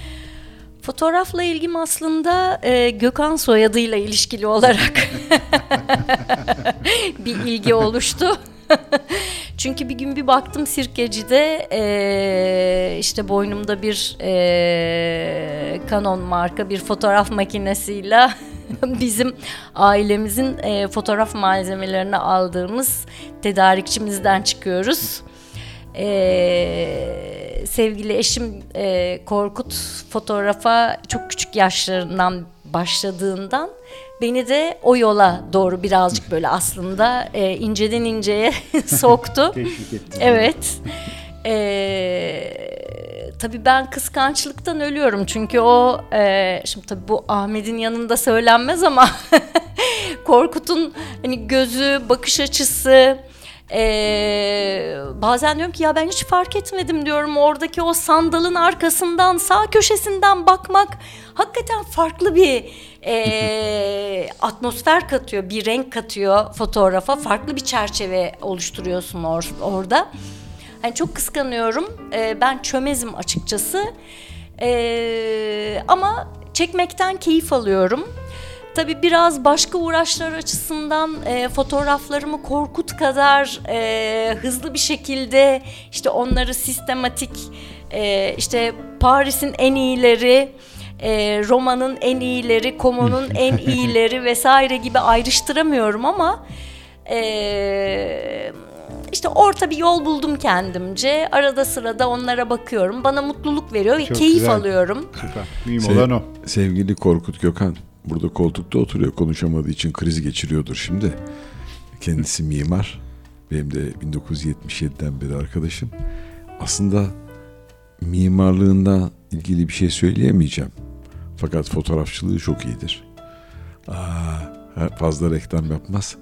Fotoğrafla ilgim aslında e, Gökhan soyadıyla ilişkili olarak bir ilgi oluştu. Çünkü bir gün bir baktım sirkecide e, işte boynumda bir e, Canon marka bir fotoğraf makinesiyle bizim ailemizin e, fotoğraf malzemelerini aldığımız tedarikçimizden çıkıyoruz. Ee, sevgili eşim e, Korkut fotoğrafa çok küçük yaşlarından başladığından beni de o yola doğru birazcık böyle aslında e, inceden inceye soktu. Teşvik ettim. Evet. Ee, tabii ben kıskançlıktan ölüyorum çünkü o e, şimdi tabii bu Ahmet'in yanında söylenmez ama Korkut'un hani gözü, bakış açısı. Ee, bazen diyorum ki ya ben hiç fark etmedim diyorum oradaki o sandalın arkasından sağ köşesinden bakmak hakikaten farklı bir ee, atmosfer katıyor bir renk katıyor fotoğrafa farklı bir çerçeve oluşturuyorsun or- orada. Yani çok kıskanıyorum Ee, ben çömezim açıkçası Ee, ama çekmekten keyif alıyorum. Tabii biraz başka uğraşlar açısından e, fotoğraflarımı Korkut kadar e, hızlı bir şekilde işte onları sistematik e, işte Paris'in en iyileri, e, Roma'nın en iyileri, Como'nun en iyileri vesaire gibi ayrıştıramıyorum ama e, işte orta bir yol buldum kendimce. Arada sırada onlara bakıyorum. Bana mutluluk veriyor ve Çok keyif güzel. alıyorum. Süper. Mühim Se- olan o. Sevgili Korkut Gökhan burada koltukta oturuyor konuşamadığı için kriz geçiriyordur şimdi. Kendisi mimar. Benim de 1977'den beri arkadaşım. Aslında mimarlığında ilgili bir şey söyleyemeyeceğim. Fakat fotoğrafçılığı çok iyidir. Aa, fazla reklam yapmaz.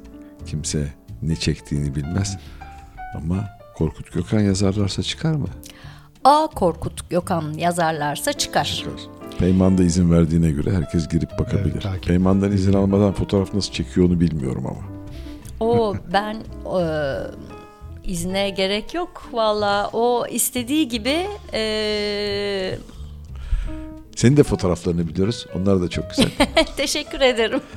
Kimse ne çektiğini bilmez. Ama Korkut Gökhan yazarlarsa çıkar mı? A Korkut Gökhan yazarlarsa çıkar. Çıkar. Peyman da izin verdiğine göre herkes girip bakabilir. Evet, takip. Peyman'dan izin almadan fotoğraf nasıl çekiyor onu bilmiyorum ama. O ben e, izne gerek yok valla. O istediği gibi e, Senin de fotoğraflarını biliyoruz. Onlar da çok güzel. teşekkür ederim.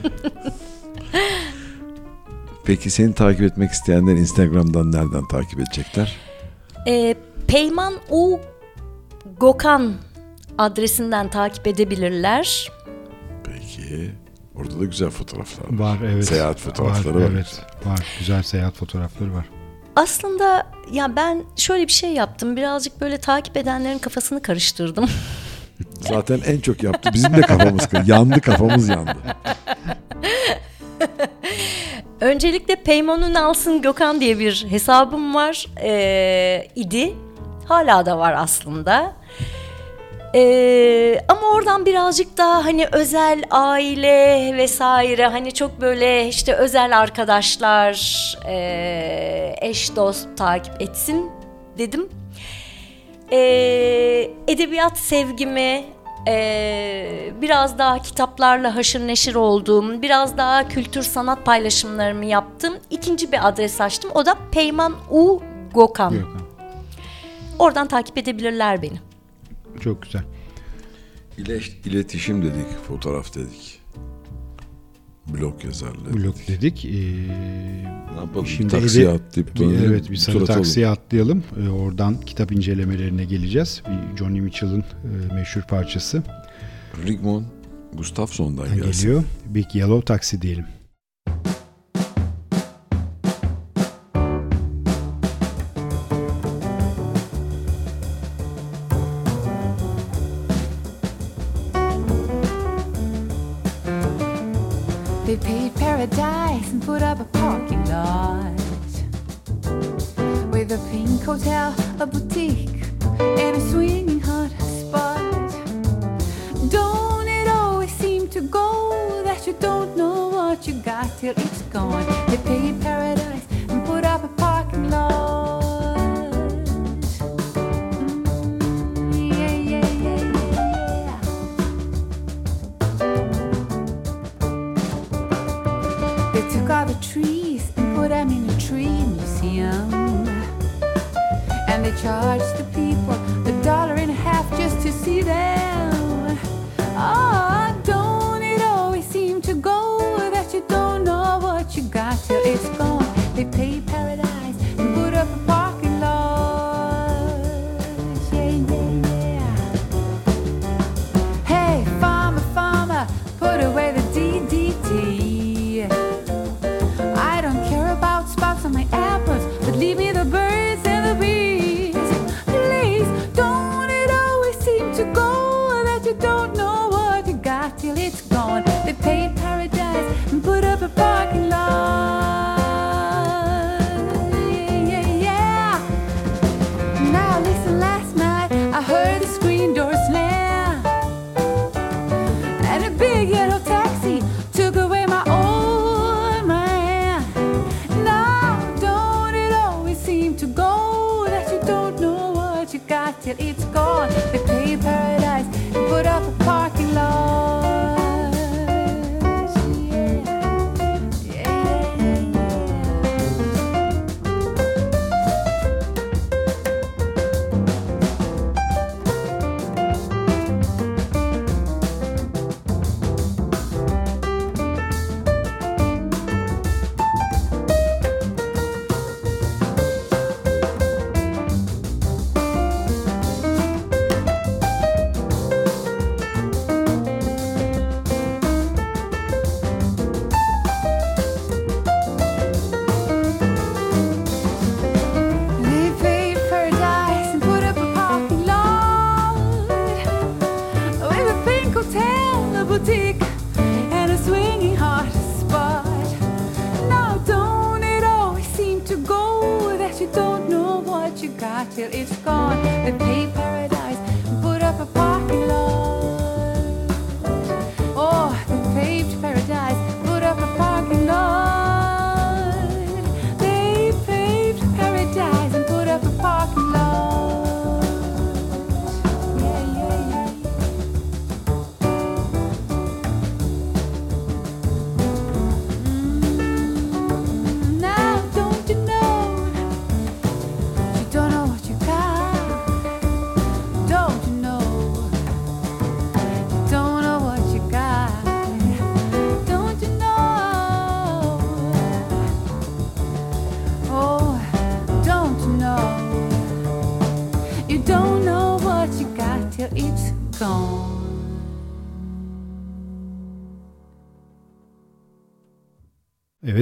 Peki seni takip etmek isteyenler Instagram'dan nereden takip edecekler? E, Peyman U Gökhan adresinden takip edebilirler. Peki. Orada da güzel fotoğraflar var. Var evet. Seyahat fotoğrafları var. Evet var. Güzel seyahat fotoğrafları var. Aslında ya ben şöyle bir şey yaptım. Birazcık böyle takip edenlerin kafasını karıştırdım. Zaten en çok yaptı. Bizim de kafamız yandı kafamız yandı. Öncelikle Peymon'un alsın Gökhan diye bir hesabım var ee, idi. Hala da var aslında. Ee, ama oradan birazcık daha hani özel aile vesaire hani çok böyle işte özel arkadaşlar ee, eş dost takip etsin dedim. Ee, edebiyat sevgimi ee, biraz daha kitaplarla haşır neşir olduğum, biraz daha kültür sanat paylaşımlarımı yaptım. İkinci bir adres açtım. O da Peyman U. Gökhan. Oradan takip edebilirler beni. Çok güzel. İleş, iletişim dedik, fotoğraf dedik. Blog yazarlığı. Blog dedik. Ee, Ne yapalım? Şimdi taksiye ede- atlayıp bir- dönelim. evet bir sarı taksiye atlayalım. Ee, oradan kitap incelemelerine geleceğiz. Bir Johnny Mitchell'ın e, meşhur parçası Rigmon Gustafsson'dan gelsin. geliyor. Big Yellow Taxi diyelim. gone. Hippie paradise.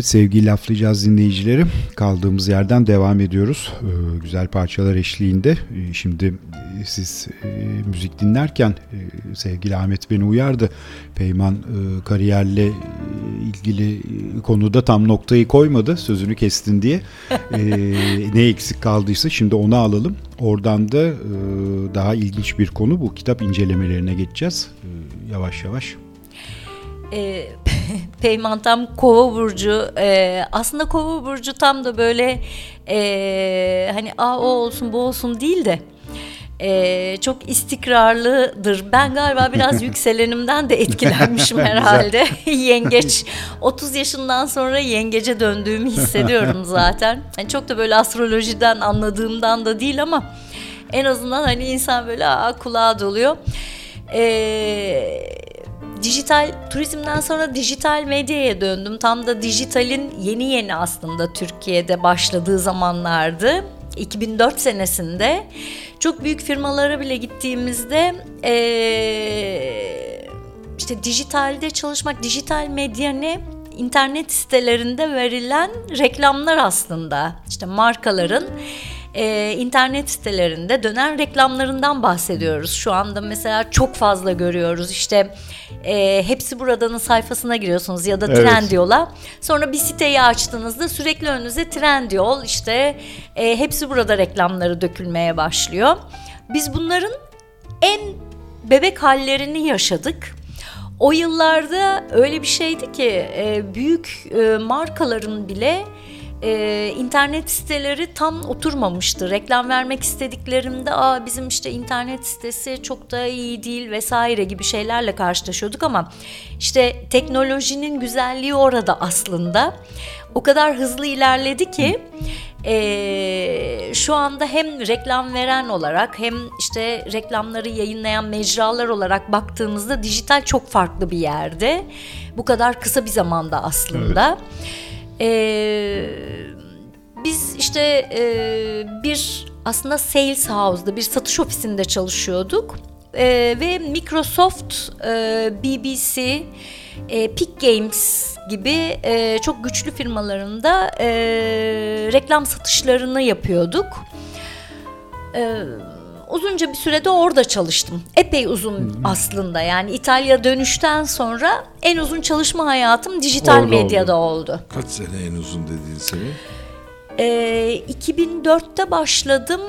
Evet sevgili laflayacağız dinleyicileri. Kaldığımız yerden devam ediyoruz. Ee, güzel parçalar eşliğinde. Ee, şimdi e, siz e, müzik dinlerken e, sevgili Ahmet beni uyardı. Peyman e, kariyerle e, ilgili e, konuda tam noktayı koymadı. Sözünü kestin diye. E, ne eksik kaldıysa şimdi onu alalım. Oradan da e, daha ilginç bir konu bu. Kitap incelemelerine geçeceğiz. E, yavaş yavaş. e, Peyman tam kova burcu e, aslında kova burcu tam da böyle e, hani a o olsun bu olsun değil de e, çok istikrarlıdır. Ben galiba biraz yükselenimden de etkilenmişim herhalde. Yengeç 30 yaşından sonra yengece döndüğümü hissediyorum zaten. Hani çok da böyle astrolojiden anladığımdan da değil ama en azından hani insan böyle aa, kulağa doluyor. Eee dijital turizmden sonra dijital medyaya döndüm. Tam da dijitalin yeni yeni aslında Türkiye'de başladığı zamanlardı. 2004 senesinde çok büyük firmalara bile gittiğimizde eee, işte dijitalde çalışmak, dijital medya ne? İnternet sitelerinde verilen reklamlar aslında. İşte markaların e, internet sitelerinde dönen reklamlarından bahsediyoruz. Şu anda mesela çok fazla görüyoruz. İşte e, hepsi buradanın sayfasına giriyorsunuz ya da Evet. Trendyol'a. Sonra bir siteyi açtığınızda sürekli önünüze Trendyol işte e, hepsi burada reklamları dökülmeye başlıyor. Biz bunların en bebek hallerini yaşadık. O yıllarda öyle bir şeydi ki e, büyük e, markaların bile e, internet siteleri tam oturmamıştı. Reklam vermek istediklerinde Aa, bizim işte internet sitesi çok da iyi değil vesaire gibi şeylerle karşılaşıyorduk ama işte teknolojinin güzelliği orada aslında. O kadar hızlı ilerledi ki e, şu anda hem reklam veren olarak hem işte reklamları yayınlayan mecralar olarak baktığımızda dijital çok farklı bir yerde. Bu kadar kısa bir zamanda aslında. Ee, biz işte e, bir aslında sales house'da bir satış ofisinde çalışıyorduk Ee, ve Microsoft, e, BBC, e, Peak Games gibi e, çok güçlü firmalarında e, reklam satışlarını yapıyorduk. Ee, uzunca bir sürede orada çalıştım. Epey uzun aslında. Yani İtalya dönüşten sonra en uzun çalışma hayatım dijital Orada medyada oldu. Kaç sene en uzun dediğin sene? Ee, 2004'te başladım.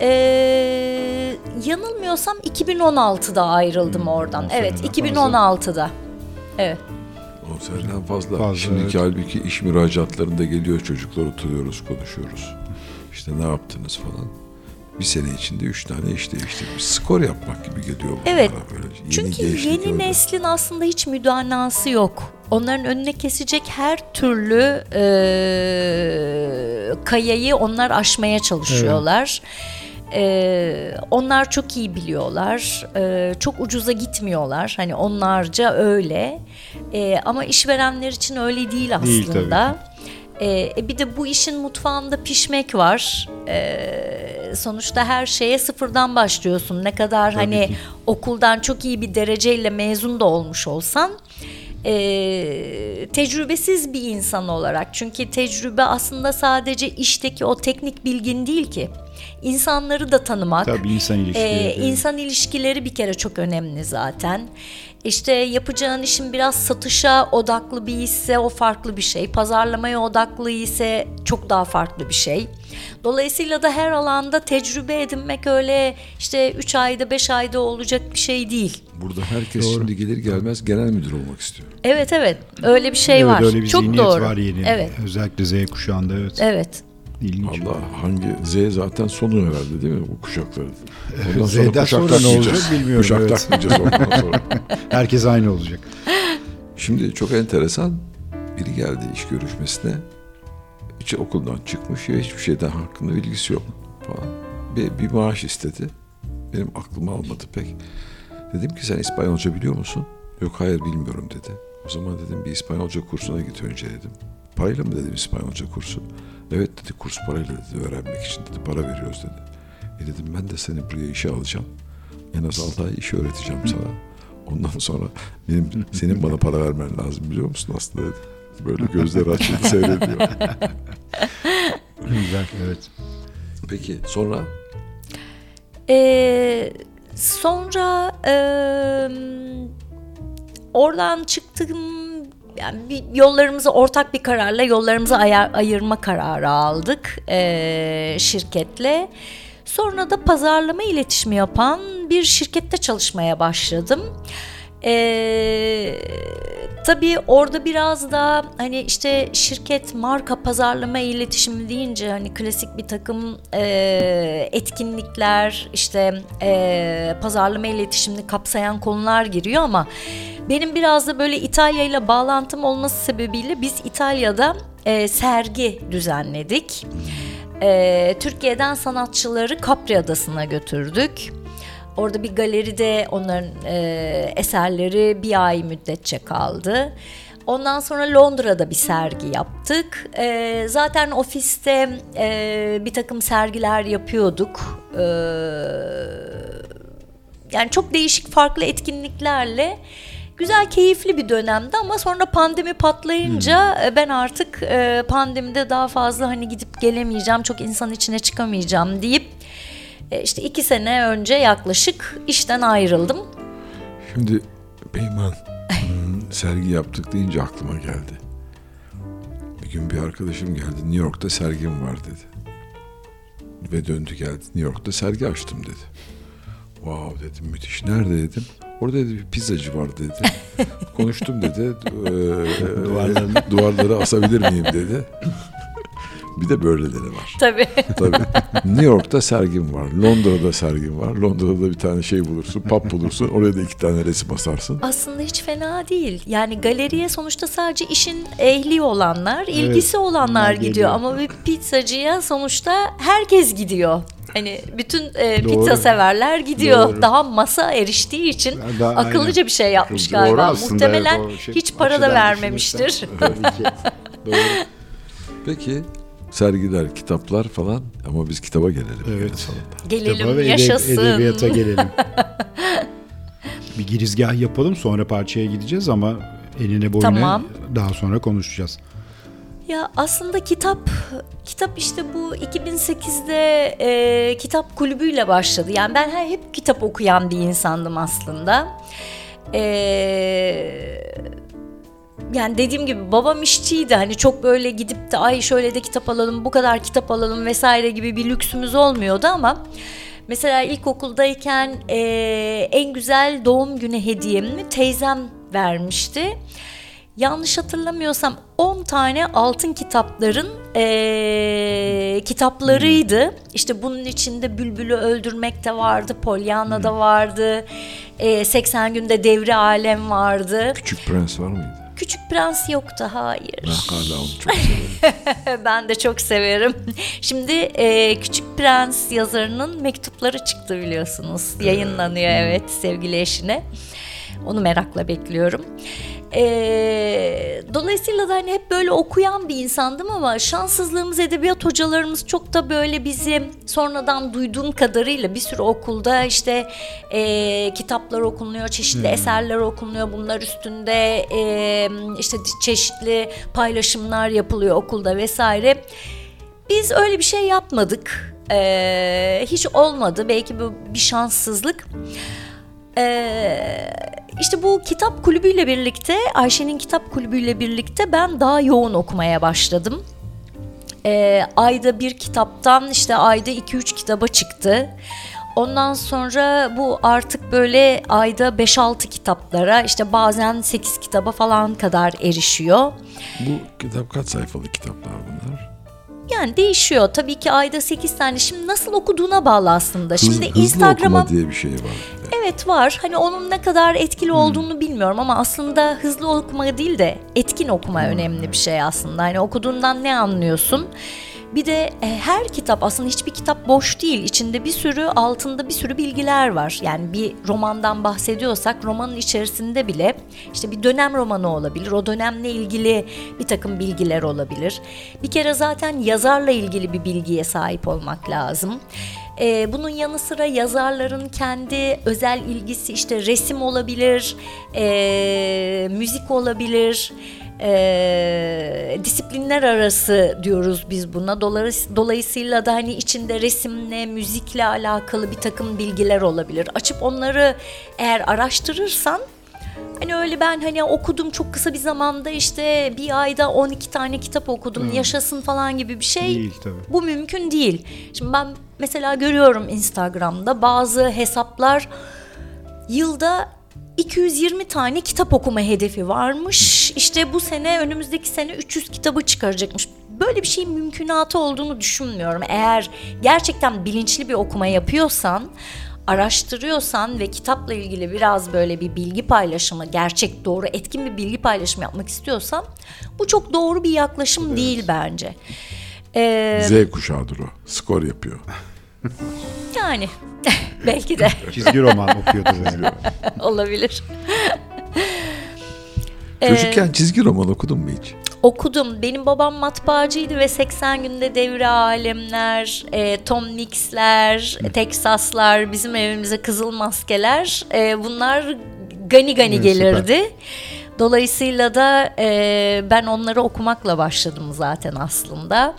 Ee, yanılmıyorsam 2016'da ayrıldım oradan. on Evet, seneden fazla. 2016'da. Evet. 10 seneden fazla. Fazla, Şimdiki evet. halbuki iş müracaatlarında geliyor çocuklar oturuyoruz konuşuyoruz. İşte ne yaptınız falan. Bir sene içinde üç tane iş değiştirmiş. Skor yapmak gibi geliyor bunlara. Evet. Böyle yeni Çünkü yeni öyle. neslin aslında hiç müdanası yok. Onların önüne kesecek her türlü e, kayayı onlar aşmaya çalışıyorlar. E, onlar çok iyi biliyorlar. E, çok ucuza gitmiyorlar. Hani onlarca öyle. E, ama işverenler için öyle değil Değil aslında. E, e, bir de bu işin mutfağında pişmek var. E, sonuçta her şeye sıfırdan başlıyorsun. Ne kadar hani ki. okuldan çok iyi bir dereceyle mezun da olmuş olsan e, tecrübesiz bir insan olarak çünkü tecrübe aslında sadece işteki o teknik bilgin değil ki insanları da tanımak Tabii insan ilişkileri. ee, insan ilişkileri bir kere çok önemli zaten. İşte yapacağın işin biraz satışa odaklı bir ise o farklı bir şey. Pazarlamaya odaklı ise çok daha farklı bir şey. Dolayısıyla da her alanda tecrübe edinmek öyle işte 3 ayda 5 ayda olacak bir şey değil. Burada herkes şimdi gelir gelmez genel müdür olmak istiyor. Evet evet öyle bir şey evet, var. öyle bir çok zihniyet doğru. var yeni. Evet. Özellikle Z kuşağında evet. Evet. İlginç. Allah hangi Z zaten sonu herhalde değil mi bu kuşakların? Ondan Z'den sonra ne olacak bilmiyorum, Kuşak evet. takmayacağız ondan sonra. Herkes aynı olacak. Şimdi çok enteresan biri geldi iş görüşmesine. Hiç okuldan çıkmış ya hiçbir şeyden hakkında bilgisi yok falan. Bir, bir maaş istedi. Benim aklım almadı pek. Dedim ki sen İspanyolca biliyor musun? Yok hayır bilmiyorum dedi. O zaman dedim bir İspanyolca kursuna git önce dedim. Parayla mı dedim İspanyolca kursu? Evet dedi kurs parayla dedi öğrenmek için dedi para veriyoruz dedi. E dedim ben de seni buraya işe alacağım. En az 6 ay iş öğreteceğim sana. Ondan sonra benim senin bana para vermen lazım biliyor musun aslında dedi. Böyle gözleri açıldı seyrediyor. Güzel evet. Peki sonra Ee, sonra e, oradan çıktım yani bir yollarımızı ortak bir kararla yollarımızı ayar, ayırma kararı aldık e, şirketle. Sonra da pazarlama iletişimi yapan bir şirkette çalışmaya başladım. Ee, tabii orada biraz da hani işte şirket marka pazarlama iletişimi deyince hani klasik bir takım e, etkinlikler işte e, pazarlama iletişimini kapsayan konular giriyor ama benim biraz da böyle İtalya ile bağlantım olması sebebiyle biz İtalya'da e, sergi düzenledik. E, Türkiye'den sanatçıları Capri Adası'na götürdük. Orada bir galeride onların e, eserleri bir ay müddetçe kaldı. Ondan sonra Londra'da bir sergi yaptık. E, zaten ofiste e, bir takım sergiler yapıyorduk. E, yani çok değişik farklı etkinliklerle güzel keyifli bir dönemdi ama sonra pandemi patlayınca e, ben artık e, pandemide daha fazla hani gidip gelemeyeceğim çok insan içine çıkamayacağım deyip işte iki sene önce yaklaşık işten ayrıldım. Şimdi Peyman hmm, sergi yaptık deyince aklıma geldi. Bir gün bir arkadaşım geldi. New York'ta sergim var dedi. Ve döndü geldi. New York'ta sergi açtım dedi. Wow dedim müthiş. Nerede dedim. Orada dedi bir pizzacı var dedi. Konuştum dedi. Eee, Duvarlarını. duvarları asabilir miyim dedi. Bir de böyleleri var. Tabii. Tabii. New York'ta sergim var. Londra'da sergim var. Londra'da bir tane şey bulursun. Pub bulursun. Oraya da iki tane resim asarsın. Aslında hiç fena değil. Yani galeriye sonuçta sadece işin ehli olanlar, ilgisi olanlar onlar gidiyor. geliyor. Ama bir pizzacıya sonuçta herkes gidiyor. Hani bütün e, Doğru. pizza severler gidiyor. Doğru. Daha masa eriştiği için Daha- akıllıca aynen. bir şey yapmış Doğru galiba. aslında, Muhtemelen evet, şey- hiç para da vermemiştir. Doğru. Peki sergiler, kitaplar falan ama biz kitaba gelelim. Evet. Gelelim Kitaba ve yaşasın. edebiyata gelelim. bir girizgah yapalım sonra parçaya gideceğiz ama eline boyuna Tamam. daha sonra konuşacağız. Ya aslında kitap kitap işte bu 2008'de e, kitap kulübüyle başladı. Yani ben hep kitap okuyan bir insandım aslında. E, yani dediğim gibi babam işçiydi. Hani çok böyle gidip de ay şöyle de kitap alalım, bu kadar kitap alalım vesaire gibi bir lüksümüz olmuyordu ama mesela ilkokuldayken e, en güzel doğum günü hediyemi teyzem vermişti. Yanlış hatırlamıyorsam 10 tane altın kitapların eee, kitaplarıydı. İşte bunun içinde Bülbül'ü Öldürmek de vardı, Pollyanna da vardı, eee, 80 Günde Devri Alem vardı. Küçük Prens var mıydı? Küçük Prens yoktu, hayır. Ben hala onu çok severim. ben de çok severim. Şimdi eee, Küçük Prens yazarının mektupları çıktı biliyorsunuz. Yayınlanıyor evet sevgili eşine. Onu merakla bekliyorum. Eee, dolayısıyla da hani hep böyle okuyan bir insandım ama şanssızlığımız edebiyat hocalarımız çok da böyle bizi sonradan duyduğum kadarıyla bir sürü okulda işte eee, kitaplar okunuyor, çeşitli eserler okunuyor. Bunlar üstünde eee, işte çeşitli paylaşımlar yapılıyor okulda vesaire. Biz öyle bir şey yapmadık. Eee, hiç olmadı. Belki bu bir şanssızlık. Ee, işte bu kitap kulübüyle birlikte Ayşe'nin kitap kulübüyle birlikte ben daha yoğun okumaya başladım. Ee, ayda bir kitaptan işte ayda 2-3 kitaba çıktı. Ondan sonra bu artık böyle ayda 5-6 kitaplara işte bazen 8 kitaba falan kadar erişiyor. Bu kitap kaç sayfalı kitaplar bunlar? Yani değişiyor. Tabii ki ayda 8 tane. Şimdi nasıl okuduğuna bağlı aslında. Hız- Şimdi hızlı Instagram'a okuma diye bir şey var. Evet var. Hani onun ne kadar etkili olduğunu bilmiyorum ama aslında hızlı okuma değil de etkin okuma önemli bir şey aslında. Hani okuduğundan ne anlıyorsun? Bir de e, her kitap aslında hiçbir kitap boş değil. İçinde bir sürü altında bir sürü bilgiler var. Yani bir romandan bahsediyorsak romanın içerisinde bile işte bir dönem romanı olabilir. O dönemle ilgili bir takım bilgiler olabilir. Bir kere zaten yazarla ilgili bir bilgiye sahip olmak lazım. Ee, bunun yanı sıra yazarların kendi özel ilgisi işte resim olabilir, ee, müzik olabilir, e, disiplinler arası diyoruz biz buna. Dolayıs- Dolayısıyla da hani içinde resimle, müzikle alakalı bir takım bilgiler olabilir. Açıp onları eğer araştırırsan Hani öyle ben hani okudum çok kısa bir zamanda işte bir ayda 12 tane kitap okudum yaşasın falan gibi bir şey Değil tabii. bu mümkün değil. Şimdi ben mesela görüyorum Instagram'da bazı hesaplar yılda 220 tane kitap okuma hedefi varmış. İşte bu sene önümüzdeki sene 300 kitabı çıkaracakmış. Böyle bir şeyin mümkünatı olduğunu düşünmüyorum. Eğer gerçekten bilinçli bir okuma yapıyorsan, araştırıyorsan ve kitapla ilgili biraz böyle bir bilgi paylaşımı, gerçek doğru etkin bir bilgi paylaşımı yapmak istiyorsan bu çok doğru bir yaklaşım değil bence. Ee, Z kuşağıdır o. Skor yapıyor. yani belki de Çizgi roman okuyordur yani. olabilir. Çocukken çizgi roman okudun mu hiç? Okudum. Benim babam matbaacıydı ve 80 günde devre alemler, e, Tom Mix'ler, Texas'lar, bizim evimize kızıl maskeler. e, bunlar gani gani Evet, gelirdi. Dolayısıyla da e, ben onları okumakla başladım zaten aslında.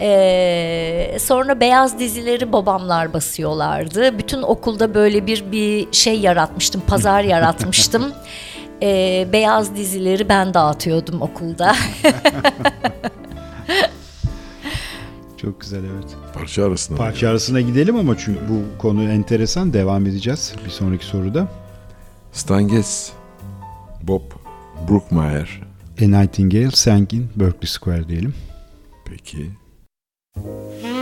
E, sonra beyaz dizileri babamlar basıyorlardı. Bütün okulda böyle bir bir şey yaratmıştım, pazar yaratmıştım. E, beyaz dizileri ben dağıtıyordum okulda. Çok güzel evet. Parça arasında. Parça arasına gidelim ama çünkü bu konu enteresan. Devam edeceğiz bir sonraki soruda. Stan Getz, Bob Brookmeyer. A Nightingale sang in Berkeley Square diyelim. Peki. Thank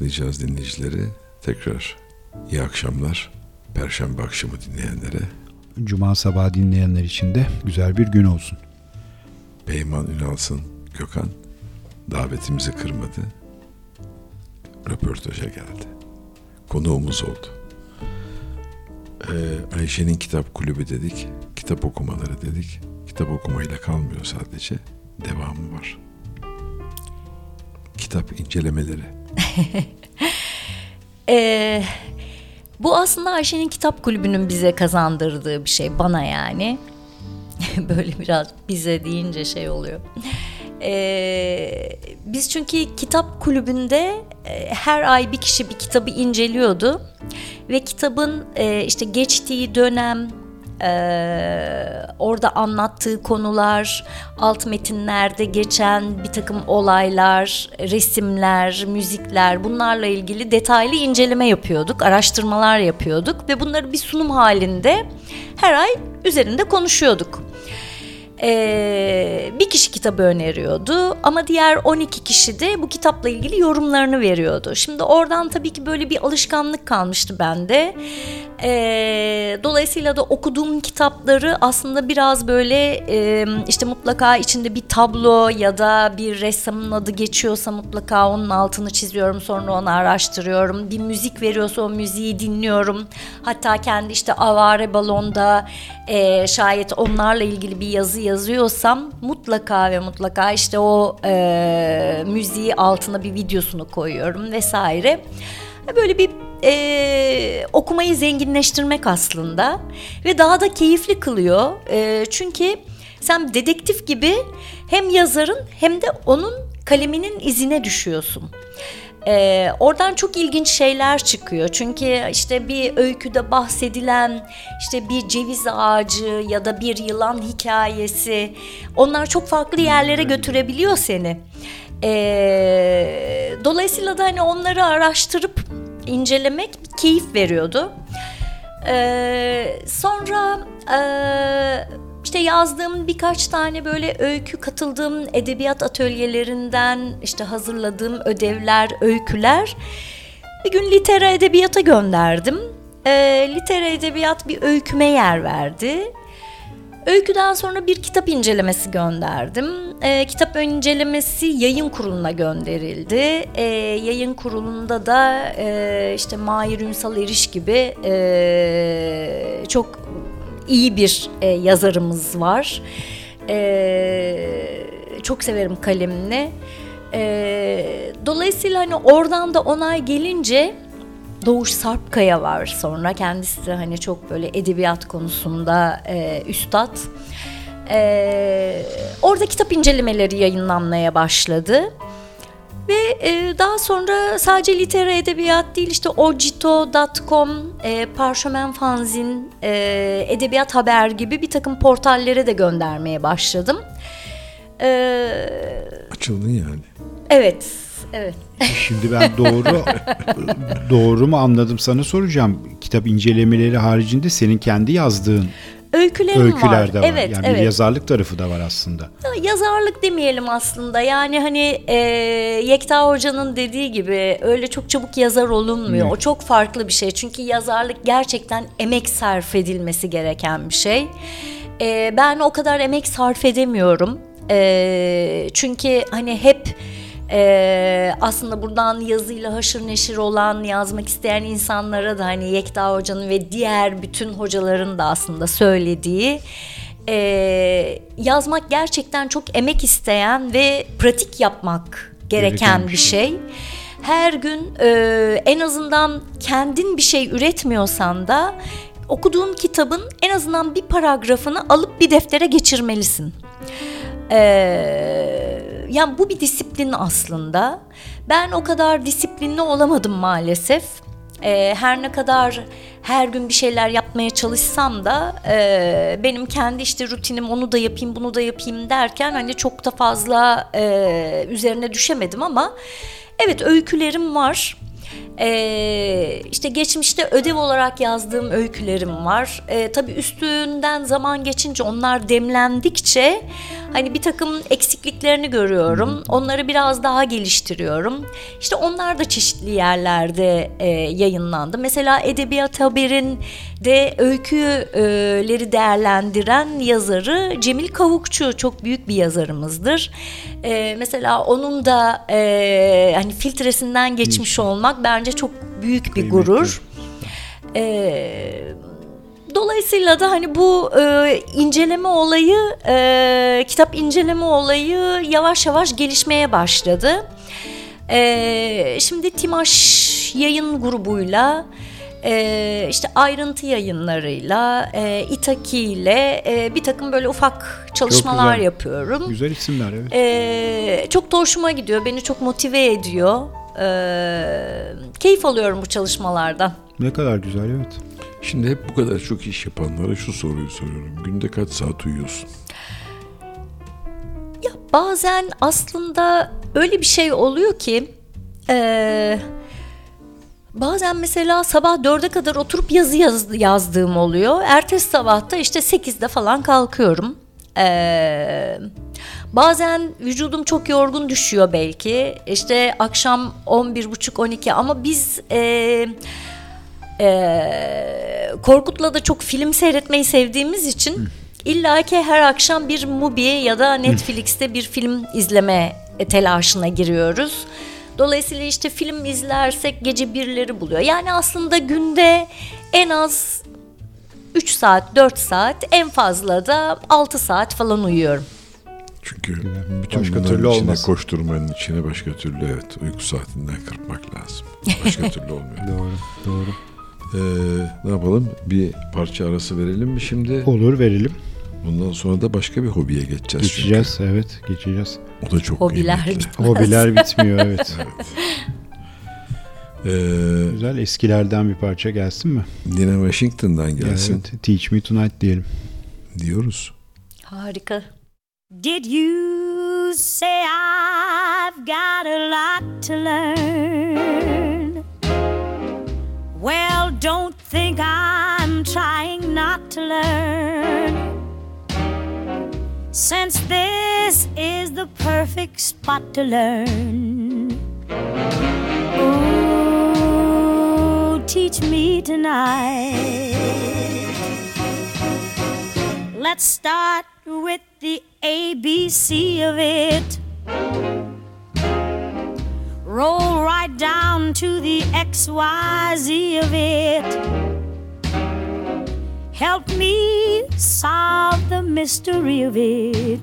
Laflayacağız dinleyicileri. Tekrar iyi akşamlar. Perşembe akşamı dinleyenlere Cuma sabahı dinleyenler için de güzel bir gün olsun. Beyman Ünalsın Gökhan davetimizi kırmadı. Röportaja geldi. Konuğumuz oldu. Ee, Ayşe'nin kitap kulübü dedik. Kitap okumaları dedik. Kitap okumayla kalmıyor sadece. Devamı var. Kitap incelemeleri. Ee, bu aslında Ayşe'nin kitap kulübünün bize kazandırdığı bir şey bana yani. Böyle biraz bize deyince şey oluyor. Ee, biz çünkü kitap kulübünde e, her ay bir kişi bir kitabı inceliyordu ve kitabın e, işte geçtiği dönem, e, orada anlattığı konular, alt metinlerde geçen bir takım olaylar, resimler, müzikler bunlarla ilgili detaylı inceleme yapıyorduk, araştırmalar yapıyorduk ve bunları bir sunum halinde her ay üzerinde konuşuyorduk. Ee, bir kişi kitabı öneriyordu ama diğer 12 kişi de bu kitapla ilgili yorumlarını veriyordu. Şimdi oradan tabii ki böyle bir alışkanlık kalmıştı bende. Ee, dolayısıyla da okuduğum kitapları aslında biraz böyle e, işte mutlaka içinde bir tablo ya da bir ressamın adı geçiyorsa mutlaka onun altını çiziyorum sonra onu araştırıyorum. Bir müzik veriyorsa o müziği dinliyorum. Hatta kendi işte avare balonda e, şayet onlarla ilgili bir yazı yazıyorsam mutlaka ve mutlaka işte o e, müziği altına bir videosunu koyuyorum vesaire. Böyle bir e, okumayı zenginleştirmek aslında ve daha da keyifli kılıyor. E, çünkü sen dedektif gibi hem yazarın hem de onun kaleminin izine düşüyorsun. Ee, oradan çok ilginç şeyler çıkıyor. Çünkü işte bir öyküde bahsedilen işte bir ceviz ağacı ya da bir yılan hikayesi onlar çok farklı yerlere götürebiliyor seni. Ee, dolayısıyla da hani onları araştırıp incelemek bir keyif veriyordu. Ee, sonra e, işte yazdığım birkaç tane böyle öykü katıldığım edebiyat atölyelerinden işte hazırladığım ödevler, öyküler bir gün litera edebiyata gönderdim. E, litera edebiyat bir öyküme yer verdi. Öyküden sonra bir kitap incelemesi gönderdim. E, kitap incelemesi yayın kuruluna gönderildi. E, yayın kurulunda da e, işte Mahir Ünsal Eriş gibi e, çok iyi bir e, yazarımız var. E, çok severim kalemini. E, dolayısıyla hani oradan da onay gelince Doğuş Sarpkaya var sonra kendisi de hani çok böyle edebiyat konusunda e, üstad. E, orada kitap incelemeleri yayınlanmaya başladı. Ve e, daha sonra sadece litera edebiyat değil işte ojito.com, e, Parşömen Fanzin, e, Edebiyat Haber gibi bir takım portallere de göndermeye başladım. E, Açıldın yani. evet, evet. Şimdi ben doğru doğru mu anladım sana soracağım. Kitap incelemeleri haricinde senin kendi yazdığın Öykülerim öyküler var. de var. Evet, yani evet. bir yazarlık tarafı da var aslında. yazarlık demeyelim aslında. Yani hani e, Yekta Hoca'nın dediği gibi öyle çok çabuk yazar olunmuyor. Evet. O çok farklı bir şey. Çünkü yazarlık gerçekten emek sarf edilmesi gereken bir şey. E, ben o kadar emek sarf edemiyorum. E, çünkü hani hep e, aslında buradan yazıyla haşır neşir olan yazmak isteyen insanlara da hani Yekta Hoca'nın ve diğer bütün hocaların da aslında söylediği e, yazmak gerçekten çok emek isteyen ve pratik yapmak gereken, Gereken bir bir şey. şey. Her gün e, en azından kendin bir şey üretmiyorsan da okuduğun kitabın en azından bir paragrafını alıp bir deftere geçirmelisin. Ee, yani bu bir disiplin aslında. Ben o kadar disiplinli olamadım maalesef. Ee, her ne kadar her gün bir şeyler yapmaya çalışsam da e, benim kendi işte rutinim onu da yapayım bunu da yapayım derken hani çok da fazla e, üzerine düşemedim ama evet öykülerim var. Ee, işte geçmişte ödev olarak yazdığım öykülerim var. Ee, tabii üstünden zaman geçince onlar demlendikçe hani bir takım eksikliklerini görüyorum. Onları biraz daha geliştiriyorum. İşte onlar da çeşitli yerlerde e, yayınlandı. Mesela Edebiyat Haber'in de öyküleri değerlendiren yazarı Cemil Kavukçu çok büyük bir yazarımızdır. Ee, mesela onun da e, hani filtresinden geçmiş olmak bence çok büyük bir gurur. Ee, dolayısıyla da hani bu e, inceleme olayı, e, kitap inceleme olayı yavaş yavaş gelişmeye başladı. E, şimdi Timaş yayın grubuyla e, işte ayrıntı yayınlarıyla, e, İtaki ile e, bir takım böyle ufak çalışmalar güzel. yapıyorum. Güzel isimler evet. Ee, çok da hoşuma gidiyor. Beni çok motive ediyor. Ee, keyif alıyorum bu çalışmalardan. Ne kadar güzel evet. Şimdi hep bu kadar çok iş yapanlara şu soruyu soruyorum. Günde kaç saat uyuyorsun? Ya bazen aslında öyle bir şey oluyor ki ee, bazen mesela sabah dörde kadar oturup yazı yaz- yazdığım oluyor. Ertesi sabahta işte sekizde falan kalkıyorum. Ee, bazen vücudum çok yorgun düşüyor belki. İşte akşam 11.30-12 ama biz... ee, ee, Korkut'la da çok film seyretmeyi sevdiğimiz için illaki her akşam bir Mubi ya da Netflix'te bir film izleme telaşına giriyoruz. Dolayısıyla işte film izlersek gece birleri buluyor. Yani aslında günde en az 3 saat, 4 saat en fazla da 6 saat falan uyuyorum. Çünkü Bütün başka türlü içine olmaz. koşturmanın içine başka türlü evet uyku saatinden kırpmak lazım. Başka türlü olmuyor. Doğru, doğru. Ee, ne yapalım? Bir parça arası verelim mi şimdi? Olur verelim. Bundan sonra da başka bir hobiye geçeceğiz. çünkü. Geçeceğiz, evet geçeceğiz. O da çok Hobiler kıymetli. bitmez. Hobiler bitmiyor evet. Ee, Güzel eskilerden bir parça gelsin mi? Dina Washington'dan gelsin Evet, Teach Me Tonight diyelim. diyoruz. Harika. Did you say I've got a lot to learn? Well, don't think I'm trying not to learn. Since this is the perfect spot to learn. Oh, teach me tonight. Let's start with the ABC of it. Roll right down to the XYZ of it. Help me solve the mystery of it.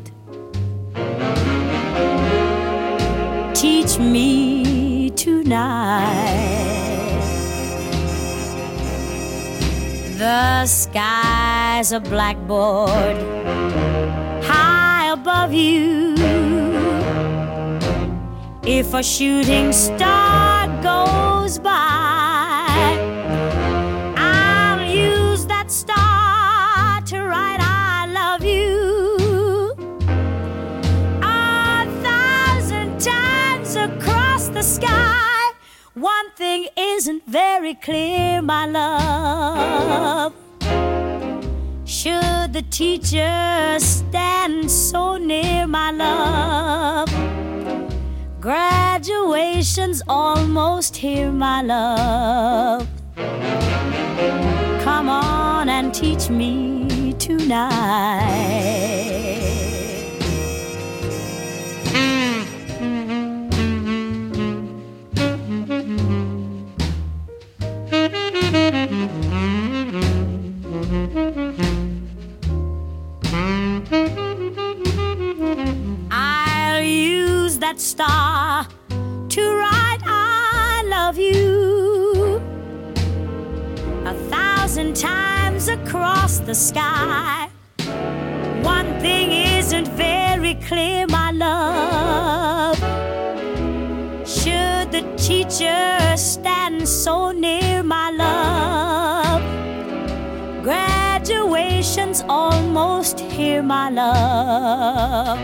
Teach me tonight. The sky's a blackboard high above you. If a shooting star goes by, sky, one thing isn't very clear, my love. Should the teacher stand so near, my love? Graduation's almost here, my love. Come on and teach me tonight. That star to write I love you a thousand times across the sky. One thing isn't very clear, my love. Should the teacher stand so near, my love? Graduation's almost here, my love.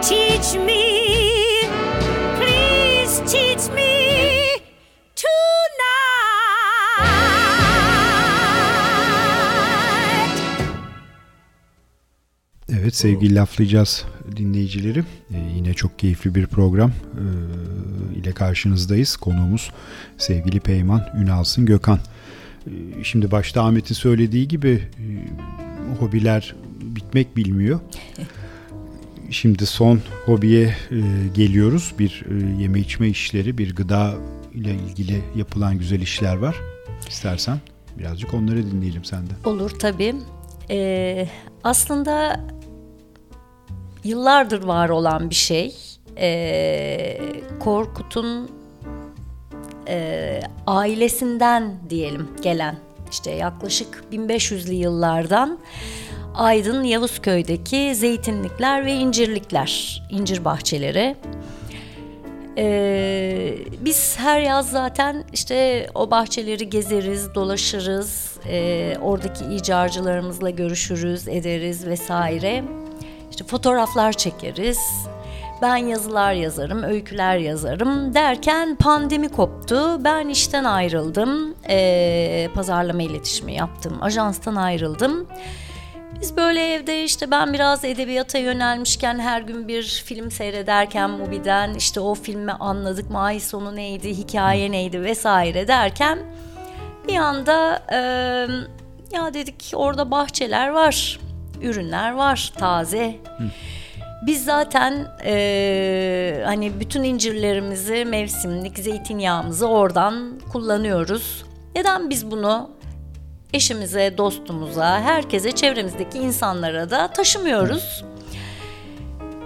Teach me, please teach me. Evet sevgili laflayacağız dinleyicileri. Ee, yine çok keyifli bir program ee, ile karşınızdayız. Konuğumuz sevgili Peyman Ünalsın Gökhan. Ee, şimdi başta Ahmet'in söylediği gibi e, hobiler bitmek bilmiyor. Şimdi son hobiye e, geliyoruz. Bir e, yeme içme işleri, bir gıda ile ilgili yapılan güzel işler var. İstersen birazcık onları dinleyelim senden. Olur tabii. Ee, aslında yıllardır var olan bir şey. Ee, Korkut'un e, ailesinden diyelim gelen işte yaklaşık 1500'lü yıllardan Aydın Yavuzköy'deki zeytinlikler ve incirlikler, incir bahçeleri. Ee, biz her yaz zaten işte o bahçeleri gezeriz, dolaşırız, ee, oradaki icarcılarımızla görüşürüz, ederiz vesaire. İşte fotoğraflar çekeriz. Ben yazılar yazarım, öyküler yazarım derken pandemi koptu. Ben işten ayrıldım, ee, pazarlama iletişimi yaptım, ajanstan ayrıldım. Biz böyle evde işte ben biraz edebiyata yönelmişken her gün bir film seyrederken Mubi'den işte o filmi anladık mı ay sonu neydi hikaye neydi vesaire derken bir anda e, ya dedik orada bahçeler var, ürünler var taze. Biz zaten e, hani bütün incirlerimizi, mevsimlik zeytinyağımızı oradan kullanıyoruz. Neden biz bunu eşimize, dostumuza, herkese, çevremizdeki insanlara da taşımıyoruz?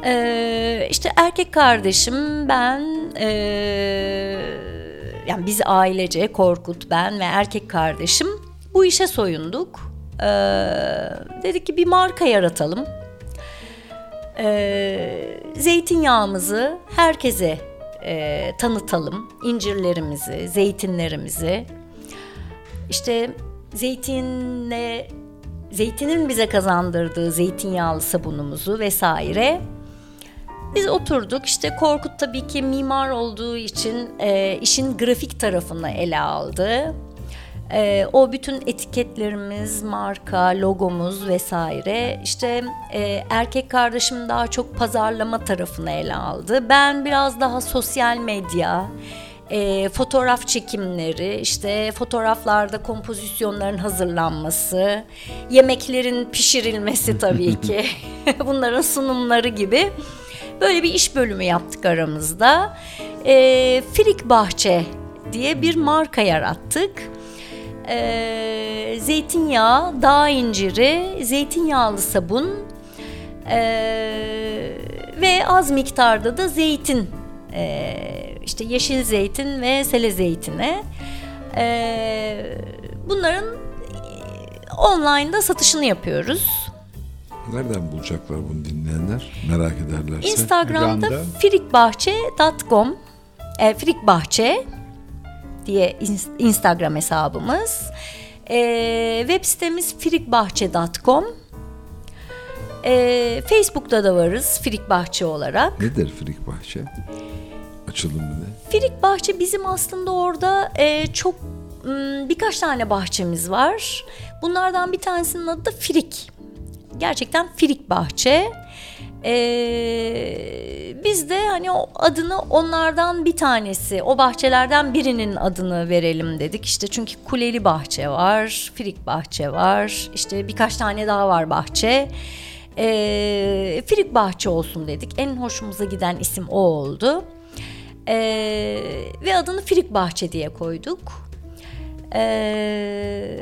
Ee, işte erkek kardeşim, ben, ee, yani biz ailece Korkut, ben ve erkek kardeşim bu işe soyunduk. Ee, dedik ki bir marka yaratalım. Ee, zeytinyağımızı herkese ee, tanıtalım. İncirlerimizi, zeytinlerimizi. İşte zeytinle zeytinin bize kazandırdığı zeytinyağlı sabunumuzu vesaire. Biz oturduk işte Korkut tabii ki mimar olduğu için e, işin grafik tarafını ele aldı. E, o bütün etiketlerimiz, marka, logomuz vesaire işte e, erkek kardeşim daha çok pazarlama tarafını ele aldı. Ben biraz daha sosyal medya, e, fotoğraf çekimleri, işte fotoğraflarda kompozisyonların hazırlanması, yemeklerin pişirilmesi tabii ki, bunların sunumları gibi böyle bir iş bölümü yaptık aramızda. E, Firik Bahçe diye bir marka yarattık. E, zeytinyağı, dağ inciri, zeytinyağlı sabun e, ve az miktarda da zeytin e, işte yeşil zeytin ve sele zeytini. E, bunların online'da satışını yapıyoruz. Nereden bulacaklar bunu dinleyenler? Merak ederlerse. Instagram'da frikbahçe.com e, frikbahçe diye ins- Instagram hesabımız. E, web sitemiz frikbahçe.com e, Facebook'ta da varız Frikbahçe olarak. Nedir Frik Bahçe? Açılımı ne? Firik Bahçe bizim aslında orada e, çok birkaç tane bahçemiz var. Bunlardan bir tanesinin adı da Firik. Gerçekten Firik Bahçe. E, biz de hani o adını onlardan bir tanesi, o bahçelerden birinin adını verelim dedik. İşte çünkü Kuleli Bahçe var, Firik Bahçe var, işte birkaç tane daha var bahçe. E, Firik Bahçe olsun dedik. En hoşumuza giden isim o oldu. Ee, ve adını Firik Bahçe diye koyduk. Ee,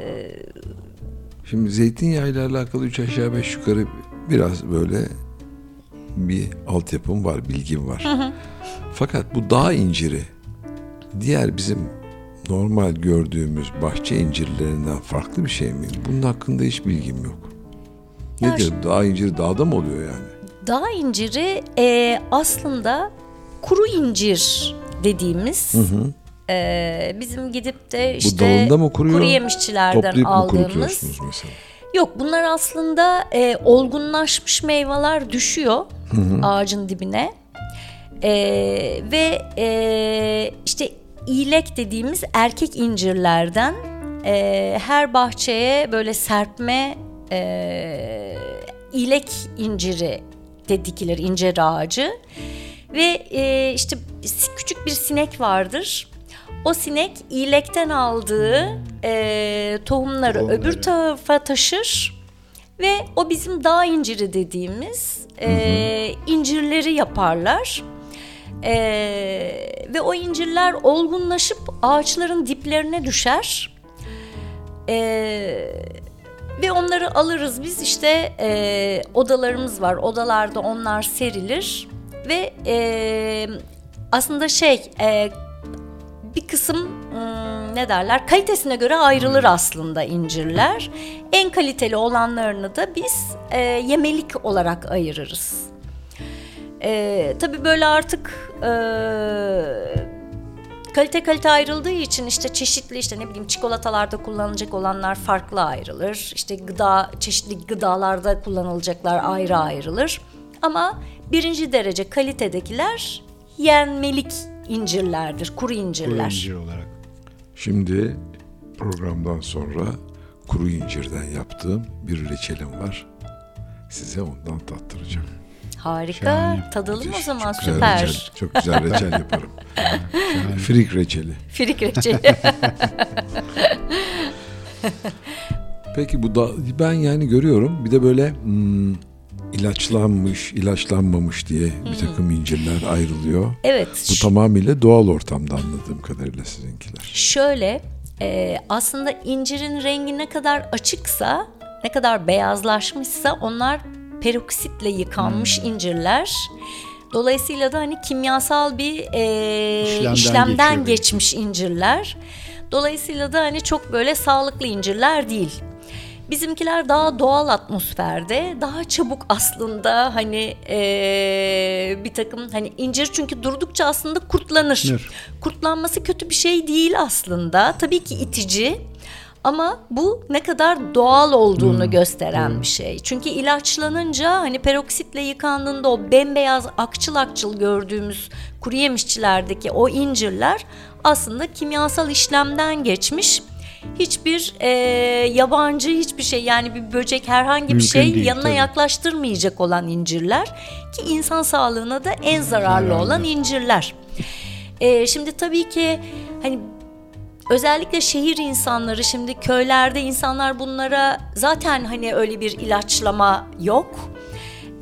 Şimdi zeytinyağı ile alakalı üç aşağı beş yukarı biraz böyle bir altyapım var, bilgim var. Fakat bu dağ inciri diğer bizim normal gördüğümüz bahçe incirlerinden farklı bir şey mi? Bunun hakkında hiç bilgim yok. Ya Nedir? şu- Dağ inciri dağda mı oluyor yani? dağ inciri e, aslında kuru incir dediğimiz e, bizim gidip de işte dalında mı kuruyor? kuru yemişçilerden aldığımız kurutuyorsunuz mesela? Yok bunlar aslında e, olgunlaşmış meyveler düşüyor ağacın dibine. E, ve e, işte ilek dediğimiz erkek incirlerden e, her bahçeye böyle serpme e, ilek inciri de dikilir incir ağacı. Ve e, işte küçük bir sinek vardır. O sinek ilekten aldığı e, tohumları, Tohumları. öbür tarafa taşır ve o bizim dağ inciri dediğimiz e, incirleri yaparlar. E, ve o incirler olgunlaşıp ağaçların diplerine düşer. E, ve onları alırız biz işte e, odalarımız var. Odalarda onlar serilir ve e, aslında şey e, bir kısım hmm, ne derler kalitesine göre ayrılır aslında incirler. En kaliteli olanlarını da biz e, yemelik olarak ayırırız. E, tabii böyle artık e, kalite kalite ayrıldığı için işte çeşitli işte ne bileyim çikolatalarda kullanılacak olanlar farklı ayrılır. İşte gıda çeşitli gıdalarda kullanılacaklar ayrı ayrılır. Ama birinci derece kalitedekiler yenmelik incirlerdir, kuru incirler. Kuru incir olarak. Şimdi programdan sonra kuru incirden yaptığım bir reçelim var. Size ondan tattıracağım. Harika. Şahane. Tadalım o Müthiş, zaman çok güzel süper. reçel, çok güzel reçel yaparım. Frik reçeli. Firik reçeli. Peki bu da ben yani görüyorum bir de böyle hmm, ilaçlanmış, ilaçlanmamış diye bir takım incirler ayrılıyor. Evet. Bu tamamıyla doğal ortamda anladığım kadarıyla sizinkiler. Şöyle e, aslında incirin rengi ne kadar açıksa ne kadar beyazlaşmışsa onlar peroksitle yıkanmış incirler. Dolayısıyla da hani kimyasal bir e, İşlemden işlemden, geçmiş incirler. Dolayısıyla da hani çok böyle sağlıklı incirler değil. Bizimkiler daha doğal atmosferde, daha çabuk aslında hani e, bir takım hani incir çünkü durdukça aslında kurtlanır. Nır. Kurtlanması kötü bir şey değil aslında. Tabii ki itici. Ama bu ne kadar doğal olduğunu gösteren bir şey. Çünkü ilaçlanınca hani peroksitle yıkandığında o bembeyaz akçıl akçıl gördüğümüz kuru yemişçilerdeki o incirler aslında kimyasal işlemden geçmiş. Hiçbir e, yabancı hiçbir şey yani bir böcek herhangi bir Mümkün şey değil, yanına tabii. yaklaştırmayacak olan incirler ki insan sağlığına da en zararlı Zararlı. olan incirler. E, şimdi tabii ki hani özellikle şehir insanları şimdi köylerde insanlar bunlara zaten hani öyle bir ilaçlama yok.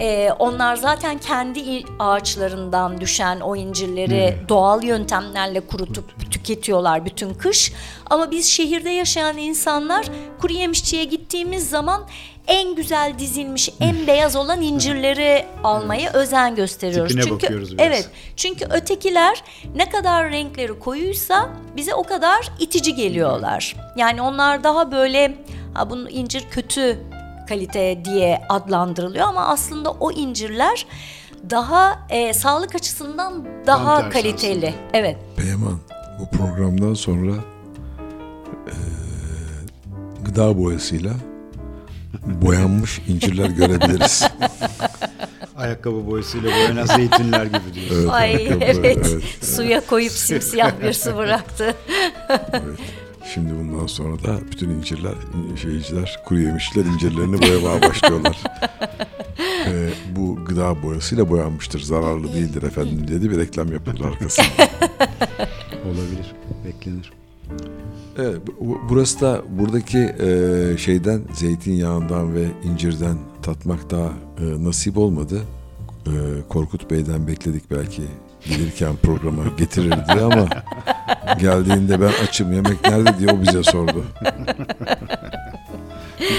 Ee, onlar zaten kendi ağaçlarından düşen o incirleri doğal yöntemlerle kurutup tüketiyorlar bütün kış. Ama biz şehirde yaşayan insanlar kuru yemişçiye gittiğimiz zaman en güzel dizilmiş, en beyaz olan incirleri almaya özen gösteriyoruz. Tipine Çünkü bakıyoruz biraz. evet çünkü ötekiler ne kadar renkleri koyuysa bize o kadar itici geliyorlar. Yani onlar daha böyle ha bunun incir kötü kalite diye adlandırılıyor ama aslında o incirler daha e, sağlık açısından daha kaliteli. Evet. Peyman bu programdan sonra eee, gıda boyasıyla boyanmış incirler görebiliriz. Ayakkabı boyasıyla boyanan zeytinler gibi diyorsun. Evet, Ay evet. evet, Suya koyup simsiyah bir su bıraktı. evet. Şimdi bundan sonra da bütün incirler, şeyciler, kuru yemişler incirlerini boyamaya başlıyorlar. Eee, bu gıda boyasıyla boyanmıştır, zararlı değildir efendim dedi bir reklam yapıldı arkasında. Olabilir. Beklenir. Evet, bu- bu- burası da buradaki e, şeyden zeytinyağından ve incirden tatmak daha e, nasip olmadı. E, Korkut Bey'den bekledik belki gelirken programa getirir diye ama geldiğinde ben açım yemek nerede diye o bize sordu.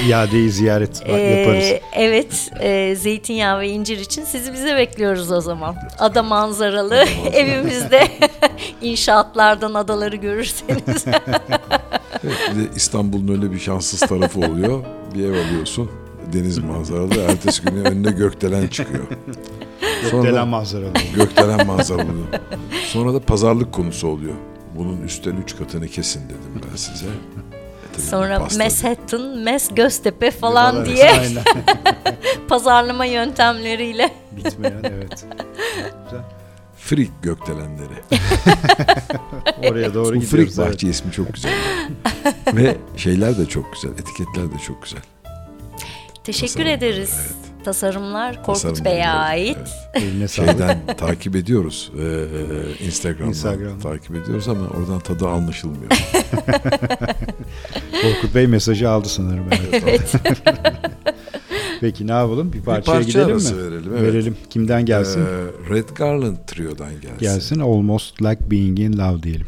İadeyi ziyaret Ee, yaparız. evet, e, zeytinyağı ve incir için sizi bize bekliyoruz o zaman. Ada manzaralı evimizde inşaatlardan adaları görürseniz. Evet, İstanbul'un öyle bir şanssız tarafı oluyor. Bir ev alıyorsun deniz manzaralı ertesi günü önüne gökdelen çıkıyor. Gökdelen manzaralı. gökdelen manzaralı. Sonra da pazarlık konusu oluyor. Bunun üstten üç katını kesin dedim ben size. Sonra pasta Manhattan, Mes Göztepe falan diye pazarlama yöntemleriyle. Bitmeyen evet. Güzel. Frik gökdelenleri. Oraya doğru Bu gidiyoruz. Frik evet. bahçe ismi çok güzel. Ve şeyler de çok güzel. Etiketler de çok güzel. Teşekkür Tasarımlar, ederiz. evet. Tasarımlar Korkut Tasarımlar, Bey'e evet, ait. evet. Eline. Şeyden takip ediyoruz. Ee, Instagram'dan, Instagram'dan. takip ediyoruz ama oradan tadı anlaşılmıyor. Korkut Bey mesajı aldı sanırım. Evet. Peki ne yapalım? Bir parçaya parça gidelim arası mi? verelim, evet. Verelim. Kimden gelsin? Ee, Red Garland Trio'dan gelsin. gelsin. Almost Like Being in Love diyelim.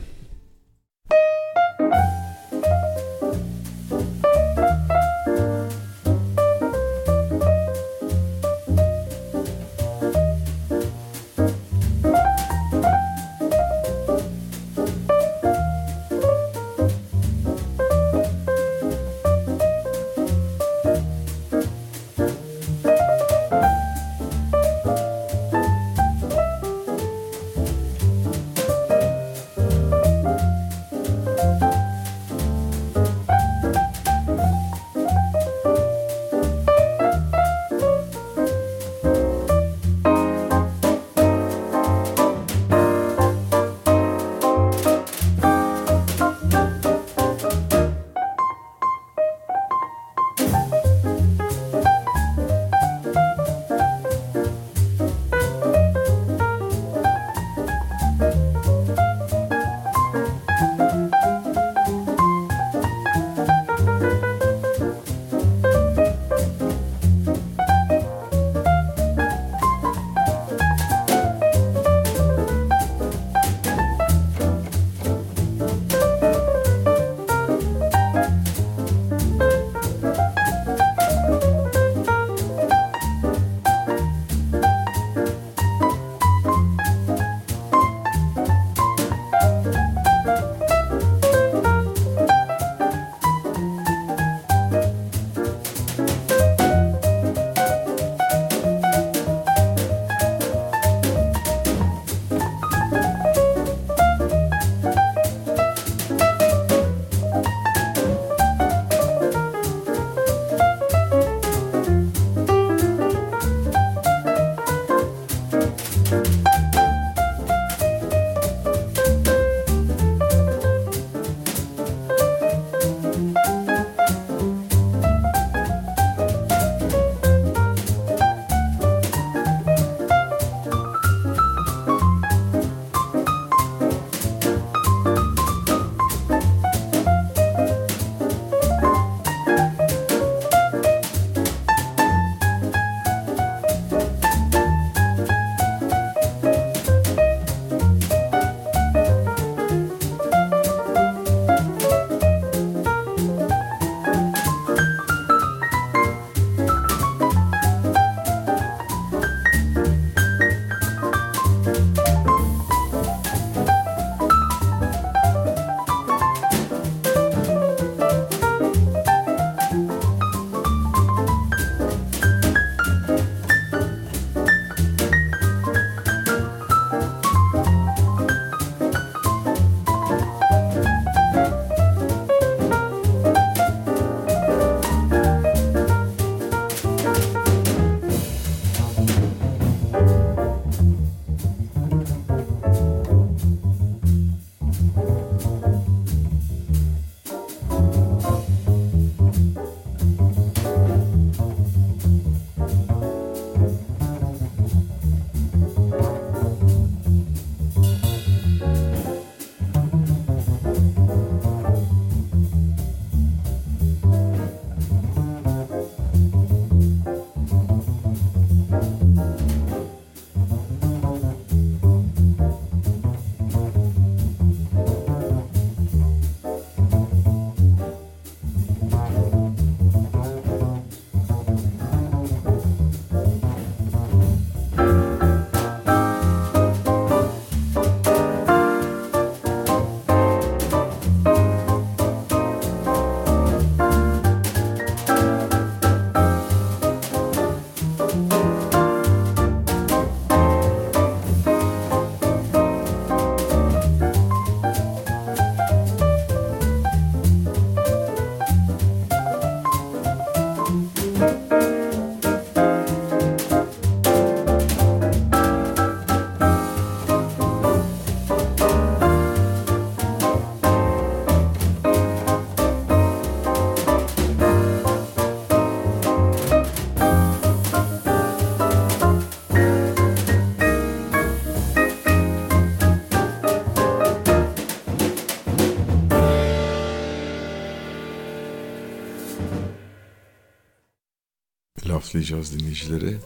Dinleyicileri.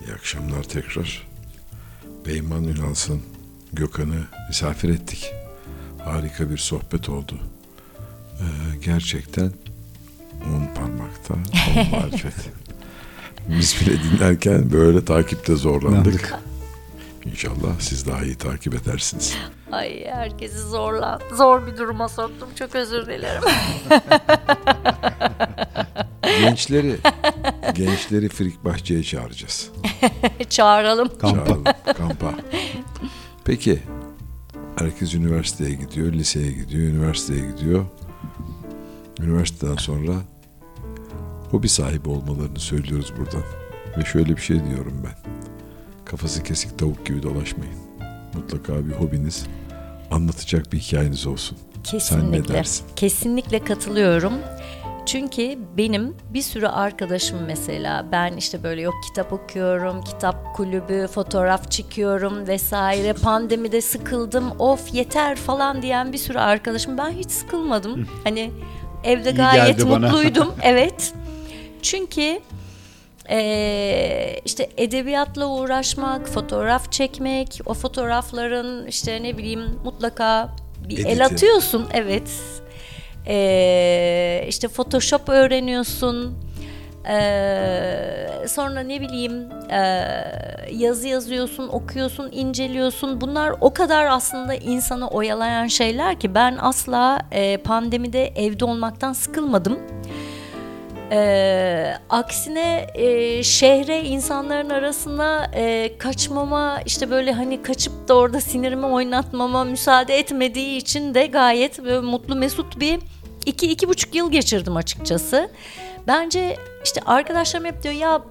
İyi akşamlar tekrar. Beyman Ünalsın Gökhan'ı misafir ettik. Harika bir sohbet oldu. Ee, gerçekten on parmakta on marifet. Biz bile dinlerken böyle takipte zorlandık. İnşallah siz daha iyi takip edersiniz. Ay herkesi zorla zor bir duruma soktum. Çok özür dilerim. Gençleri gençleri Frik Bahçe'ye çağıracağız. Çağıralım. Kampa. Çağıralım, kampa. Peki herkes üniversiteye gidiyor, liseye gidiyor, üniversiteye gidiyor. Üniversiteden sonra hobi sahibi olmalarını söylüyoruz buradan. Ve şöyle bir şey diyorum ben. Kafası kesik tavuk gibi dolaşmayın. Mutlaka bir hobiniz, anlatacak bir hikayeniz olsun. Sen ne Kesinlikle. dersin? Kesinlikle katılıyorum. Çünkü benim bir sürü arkadaşım mesela ben işte böyle yok kitap okuyorum, kitap kulübü, fotoğraf çekiyorum vesaire. Pandemide sıkıldım, of yeter falan diyen bir sürü arkadaşım. Ben hiç sıkılmadım. Hani evde İyi gayet mutluydum. evet. Çünkü eee, işte edebiyatla uğraşmak, fotoğraf çekmek, o fotoğrafların işte ne bileyim mutlaka bir el Editi. atıyorsun. Evet. Eee işte Photoshop öğreniyorsun. Eee, sonra ne bileyim eee, yazı yazıyorsun, okuyorsun, inceliyorsun. Bunlar o kadar aslında insanı oyalayan şeyler ki ben asla eee, pandemide evde olmaktan sıkılmadım. Ee, aksine e, şehre insanların arasına e, kaçmama işte böyle hani kaçıp da orada sinirimi oynatmama müsaade etmediği için de gayet böyle mutlu mesut bir iki iki buçuk yıl geçirdim açıkçası. Bence işte arkadaşlarım hep diyor ya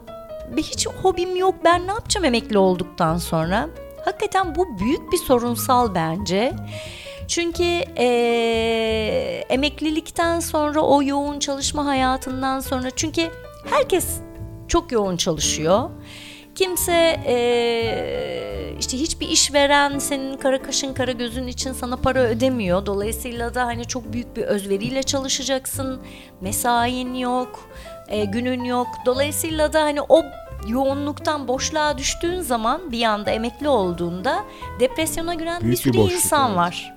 hiç hobim yok ben ne yapacağım emekli olduktan sonra. Hakikaten bu büyük bir sorunsal bence. Çünkü eee, emeklilikten sonra o yoğun çalışma hayatından sonra çünkü herkes çok yoğun çalışıyor. Kimse eee, işte hiçbir işveren senin kara kaşın kara gözün için sana para ödemiyor. Dolayısıyla da hani çok büyük bir özveriyle çalışacaksın. Mesain yok, e, günün yok. Dolayısıyla da hani o yoğunluktan boşluğa düştüğün zaman bir anda emekli olduğunda depresyona giren Büyük bir sürü bir boşluk, insan evet. var.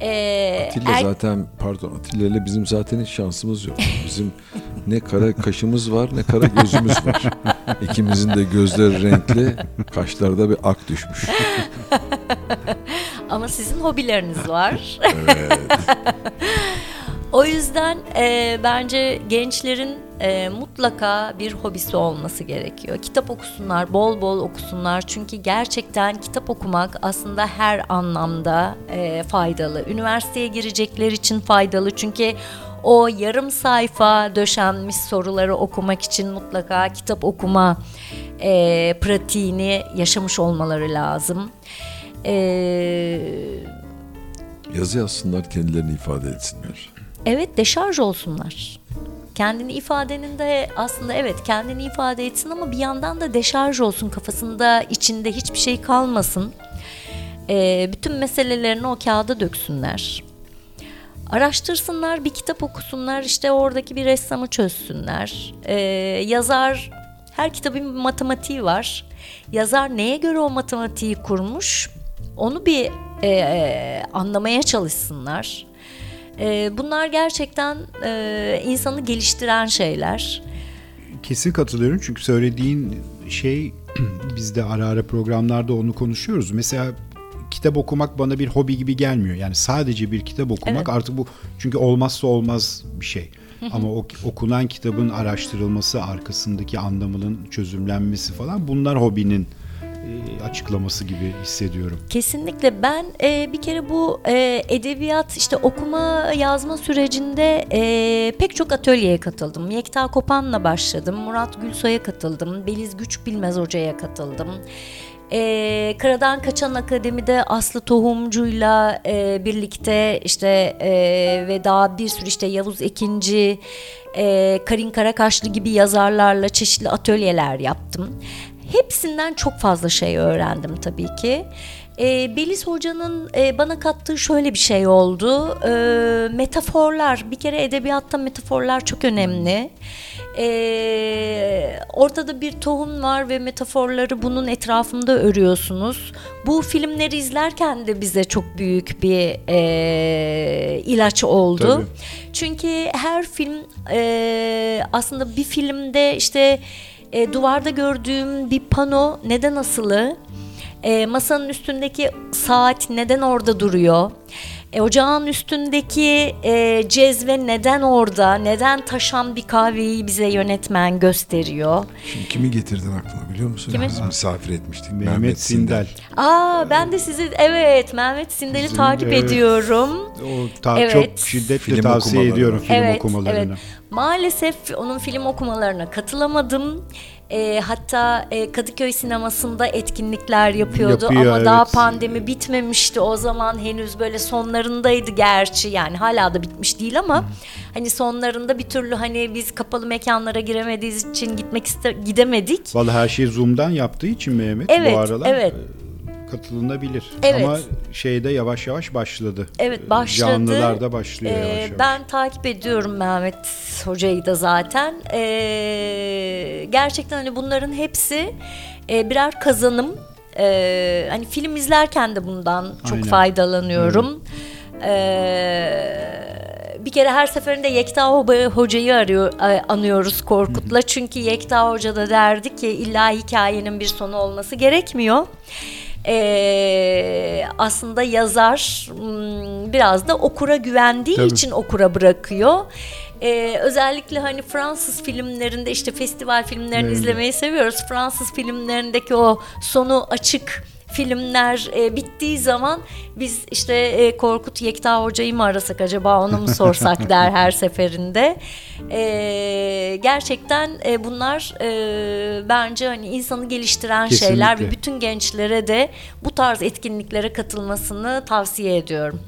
Ee, Atilla er- zaten pardon Atilla ile bizim zaten hiç şansımız yok. Bizim ne kara kaşımız var ne kara gözümüz var. İkimizin de gözleri renkli, kaşlarda bir ak düşmüş. ama sizin hobileriniz var. Evet. O yüzden e, bence gençlerin e, mutlaka bir hobisi olması gerekiyor. Kitap okusunlar, bol bol okusunlar. Çünkü gerçekten kitap okumak aslında her anlamda e, faydalı. Üniversiteye girecekler için faydalı. Çünkü o yarım sayfa döşenmiş soruları okumak için mutlaka kitap okuma e, pratiğini yaşamış olmaları lazım. E, Yazı yazsınlar kendilerini ifade etsinler. Evet deşarj olsunlar. Kendini ifadenin de aslında evet kendini ifade etsin ama bir yandan da deşarj olsun kafasında içinde hiçbir şey kalmasın. Ee, bütün meselelerini o kağıda döksünler. Araştırsınlar, bir kitap okusunlar, işte oradaki bir ressamı çözsünler. Ee, yazar, her kitabın bir matematiği var. Yazar neye göre o matematiği kurmuş, onu bir e, anlamaya çalışsınlar. E, bunlar gerçekten e, insanı geliştiren şeyler. Kesin katılıyorum çünkü söylediğin şey biz de ara ara programlarda onu konuşuyoruz. Mesela kitap okumak bana bir hobi gibi gelmiyor. Yani sadece bir kitap okumak Evet. artık bu çünkü olmazsa olmaz bir şey. Ama o okunan kitabın araştırılması, arkasındaki anlamının çözümlenmesi falan bunlar hobinin açıklaması gibi hissediyorum. Kesinlikle ben e, bir kere bu e, edebiyat işte okuma yazma sürecinde e, pek çok atölyeye katıldım. Yekta Kopan'la başladım. Murat Gülsoy'a katıldım. Beliz Güç Bilmez Hoca'ya katıldım. E, Karadan Kaçan Akademi'de Aslı Tohumcu'yla e, birlikte işte e, ve daha bir sürü işte Yavuz Ekinci, e, Karin Karakaşlı gibi yazarlarla çeşitli atölyeler yaptım. Hepsinden çok fazla şey öğrendim tabii ki. E, Beliz Hoca'nın e, bana kattığı şöyle bir şey oldu. E, metaforlar, bir kere edebiyatta metaforlar çok önemli. Ee, ortada bir tohum var ve metaforları bunun etrafında örüyorsunuz. Bu filmleri izlerken de bize çok büyük bir e, ilaç oldu. Tabii. Çünkü her film e, aslında bir filmde işte e, duvarda gördüğüm bir pano neden asılı? E, masanın üstündeki saat neden orada duruyor? E, ocağın üstündeki e, cezve neden orada? Neden taşan bir kahveyi bize yönetmen gösteriyor? Şimdi kimi getirdin aklıma biliyor musun? Kimi? Biz misafir etmiştik. Mehmet, Sindel. Aa ben de sizi evet Mehmet Sindel'i Bizim, takip evet. ediyorum. O ta- Evet. çok şiddetle Film tavsiye okumaları. ediyorum film evet, okumalarını. evet. Maalesef onun film okumalarına katılamadım. E, hatta e, Kadıköy sinemasında etkinlikler yapıyordu Yapıyor, ama daha evet. pandemi bitmemişti. O zaman henüz böyle sonlarındaydı gerçi. Yani hala da bitmiş değil ama hani sonlarında bir türlü hani biz kapalı mekanlara giremediğimiz için gitmek iste gidemedik. Vallahi her şeyi Zoom'dan yaptığı için Mehmet Evet, bu aralar evet. Katılınabilir. Evet. Ama şeyde yavaş yavaş başladı. Evet başladı. Canlılarda başlıyor Ee, yavaş yavaş. Ben takip ediyorum Mehmet Hoca'yı da zaten. Ee, gerçekten hani bunların hepsi e, birer kazanım. Ee, hani film izlerken de bundan çok Aynen. faydalanıyorum. Ee, bir kere her seferinde Yekta Hoca'yı arıyor, anıyoruz Korkut'la. Çünkü Yekta Hoca da derdi ki illa hikayenin bir sonu olması gerekmiyor. Ee, aslında yazar hmm, biraz da okura güvendiği Tabii. için okura bırakıyor. Ee, özellikle hani Fransız filmlerinde işte festival filmlerini Evet. izlemeyi seviyoruz. Fransız filmlerindeki o sonu açık filmler e, bittiği zaman biz işte e, Korkut Yekta Hoca'yı mı arasak acaba onu mu sorsak der her seferinde. E, gerçekten e, bunlar e, bence hani insanı geliştiren şeyler ve Kesinlikle. bütün gençlere de bu tarz etkinliklere katılmasını tavsiye ediyorum.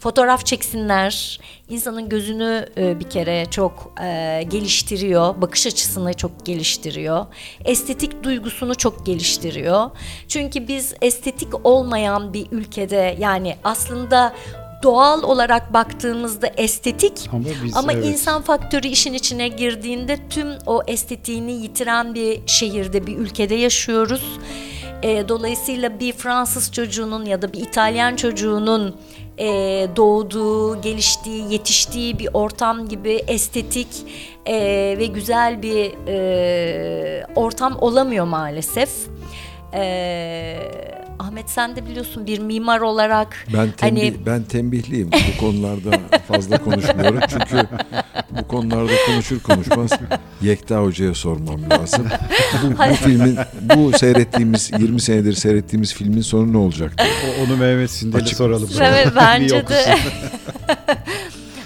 Fotoğraf çeksinler. İnsanın gözünü e, bir kere çok e, geliştiriyor. Bakış açısını çok geliştiriyor. Estetik duygusunu çok geliştiriyor. Çünkü biz estetik olmayan bir ülkede yani aslında doğal olarak baktığımızda estetik Ama biz, ama evet. insan faktörü işin içine girdiğinde tüm o estetiğini yitiren bir şehirde bir ülkede yaşıyoruz. E, dolayısıyla bir Fransız çocuğunun ya da bir İtalyan çocuğunun e, doğduğu, geliştiği, yetiştiği bir ortam gibi estetik e, ve güzel bir e, ortam olamıyor maalesef. E, Ahmet sen de biliyorsun bir mimar olarak Ben tembih, hani ben tembihliyim. Bu konularda fazla konuşmuyorum. Çünkü bu konularda konuşur konuşmaz Yekta Hoca'ya sormam lazım. Bu, bu filmin, bu seyrettiğimiz 20 senedir seyrettiğimiz filmin sonu ne olacak? diye. O- Onu Mehmet Sindel'e soralım. Evet bence de.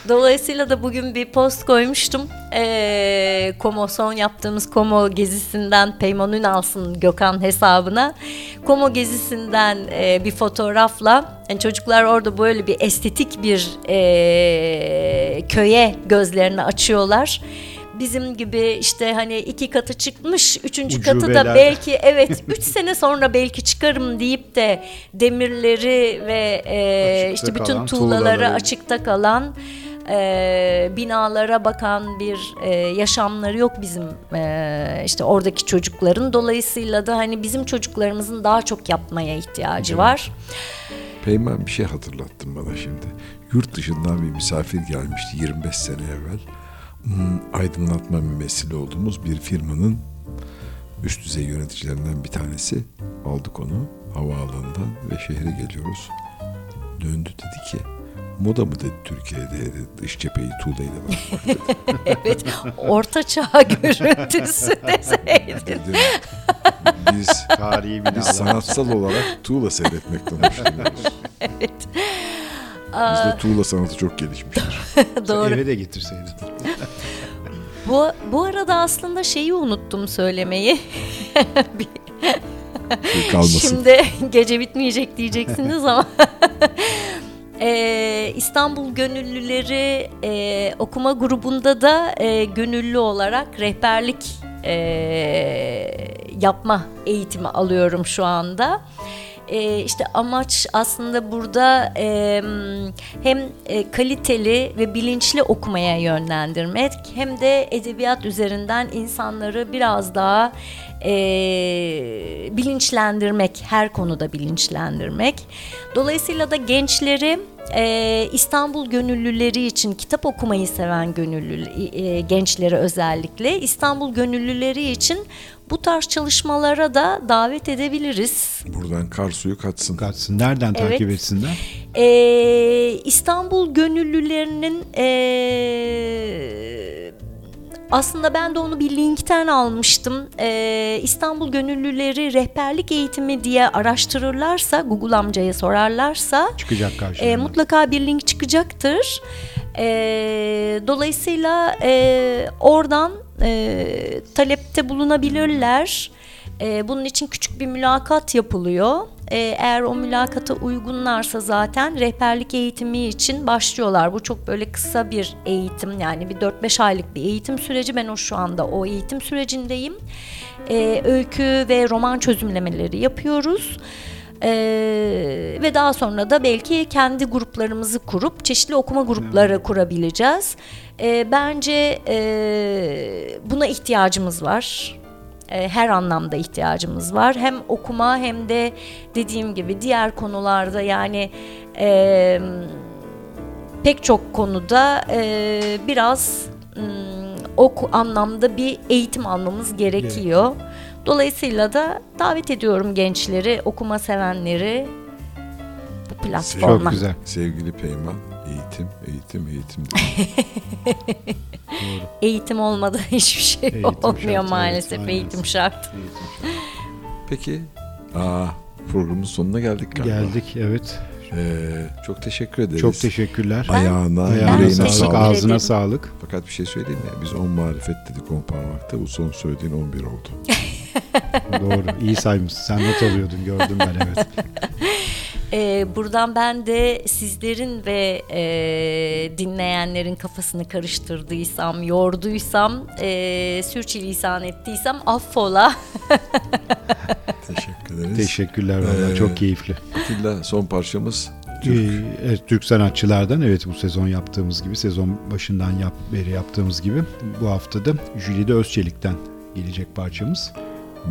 Dolayısıyla da bugün bir post koymuştum. Ee, Komo son yaptığımız Komo gezisinden Peyman Ünalsın Gökhan hesabına. Komo gezisinden e, bir fotoğrafla yani çocuklar orada böyle bir estetik bir e, köye gözlerini açıyorlar. Bizim gibi işte hani iki katı çıkmış, üçüncü katı da Ucubeler. belki evet üç sene sonra belki çıkarım deyip de demirleri ve e, Açıkta işte bütün tuğlaları tuğlaları. açıkta kalan e, binalara bakan bir e, yaşamları yok bizim e, işte oradaki çocukların. Dolayısıyla da hani bizim çocuklarımızın daha çok yapmaya ihtiyacı var. Peyman bir şey hatırlattın bana şimdi. Yurt dışından bir misafir gelmişti 25 sene evvel. Hmm, aydınlatma mümessili olduğumuz bir firmanın üst düzey yöneticilerinden bir tanesi. Aldık onu havaalanından ve şehre geliyoruz. Döndü dedi ki moda mı dedi Türkiye'de dış cepheyi tuğlayla bakmak dedi. evet, orta çağ görüntüsü deseydin. Biz, Tarihi biz sanatsal olarak tuğla seyretmekten hoşlanıyoruz. Evet. Bizde tuğla sanatı çok gelişmiştir. Doğru. Eve de getirseydin. Bu, bu arada aslında şeyi unuttum söylemeyi. Şey kalmasın. Şimdi gece bitmeyecek diyeceksiniz ama Ee, İstanbul Gönüllüleri e, okuma grubunda da e, gönüllü olarak rehberlik e, yapma eğitimi alıyorum şu anda. E, işte amaç aslında burada e, hem e, kaliteli ve bilinçli okumaya yönlendirmek hem de edebiyat üzerinden insanları biraz daha e, bilinçlendirmek, her konuda bilinçlendirmek. Dolayısıyla da gençleri e, İstanbul gönüllüleri için kitap okumayı seven gönüllü e, gençleri özellikle İstanbul gönüllüleri için bu tarz çalışmalara da davet edebiliriz. Buradan kar suyu katsın. Katsın. Nereden Evet. takip etsinler? Ee, İstanbul gönüllülerinin ee, aslında ben de onu bir linkten almıştım. Ee, İstanbul gönüllüleri rehberlik eğitimi diye araştırırlarsa, Google amcaya sorarlarsa Çıkacak karşılarına. e, mutlaka bir link çıkacaktır. E, dolayısıyla e, oradan e, talepte bulunabilirler. E, bunun için küçük bir mülakat yapılıyor. E, eğer o mülakata uygunlarsa zaten rehberlik eğitimi için başlıyorlar. Bu çok böyle kısa bir eğitim yani bir 4-5 aylık bir eğitim süreci. Ben o şu anda o eğitim sürecindeyim. E, öykü ve roman çözümlemeleri yapıyoruz. Ee, ve daha sonra da belki kendi gruplarımızı kurup çeşitli okuma grupları kurabileceğiz. Ee, bence e, buna ihtiyacımız var. E, her anlamda ihtiyacımız var. Hem okuma hem de dediğim gibi diğer konularda yani e, pek çok konuda e, biraz mm, o ku- anlamda bir eğitim almamız gerekiyor. Dolayısıyla da davet ediyorum gençleri, okuma sevenleri bu platforma. Çok güzel. Sevgili Peyman, eğitim, eğitim, eğitim. Eğitim olmadan hiçbir şey Eğitim olmuyor şart, maalesef. evet, aynen. eğitim şart. Peki, aa, programın sonuna geldik galiba. Geldik evet. Ee, çok teşekkür ederiz. Çok teşekkürler. Ayağına, Ayağına yüreğine sağlık, teşekkür sağlık. ağzına ederim. sağlık. Fakat bir şey söyleyeyim mi? Biz 10 marifet dedik 10 parmakta. Bu son söylediğin 11 oldu. Doğru. İyi saymışsın. Sen not alıyordun gördüm ben evet. Ee, buradan ben de sizlerin ve e, dinleyenlerin kafasını karıştırdıysam, yorduysam, e, sürçülisan ettiysem affola. Teşekkür ederiz. Teşekkürler valla Ee, çok keyifli. Atilla son parçamız. Ee, evet, Türk sanatçılardan evet bu sezon yaptığımız gibi sezon başından yap, beri yaptığımız gibi bu haftada Jülide Özçelik'ten gelecek parçamız.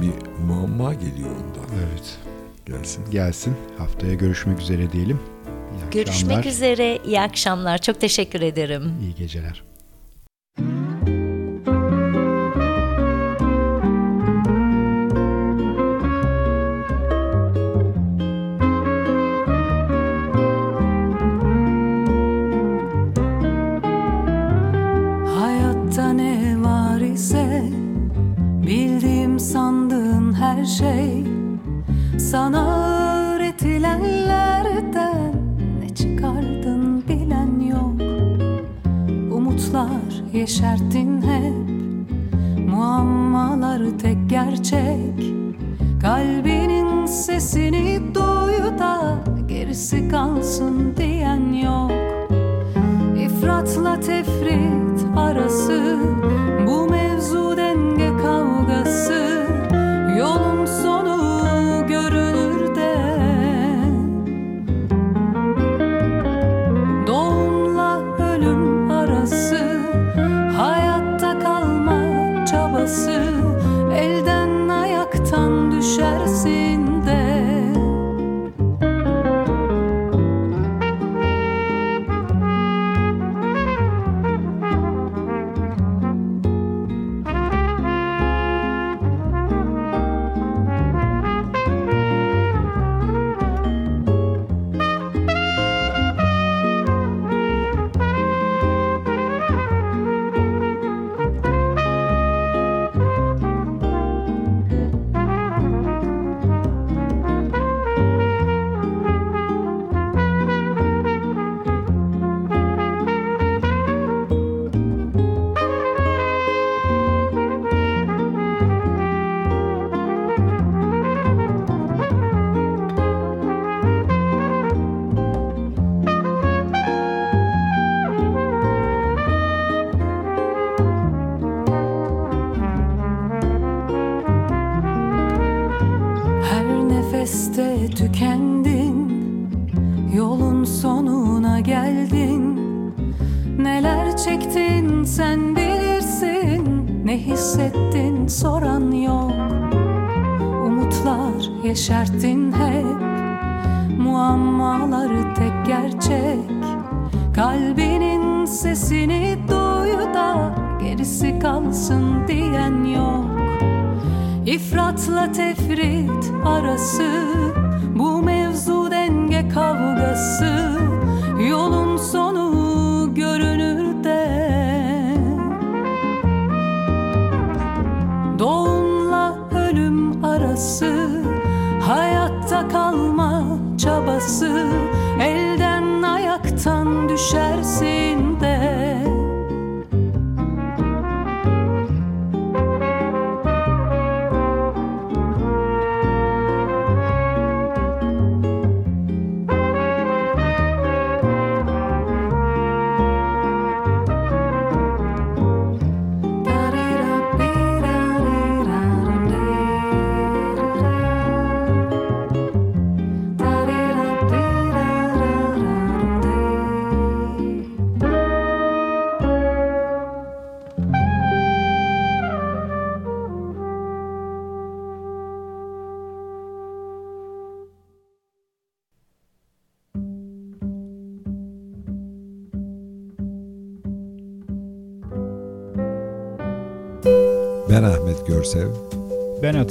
Bir muamma geliyor ondan. Evet Gelsin. gelsin. Haftaya görüşmek üzere diyelim. İyi Görüşmek akşamlar, üzere. İyi akşamlar. Çok teşekkür ederim. iyi geceler. Hayatta sandığın her şey. Sana öğretilenlerden Ne çıkardın bilen yok. Umutlar yeşerttin hep. Muammaları tek gerçek. Kalbinin sesini duy da Gerisi kalsın diyen yok. İfratla tefrit arası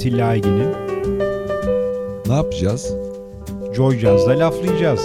Atilla Aygin'im. Ne yapacağız? Joy Jazz'da laflayacağız.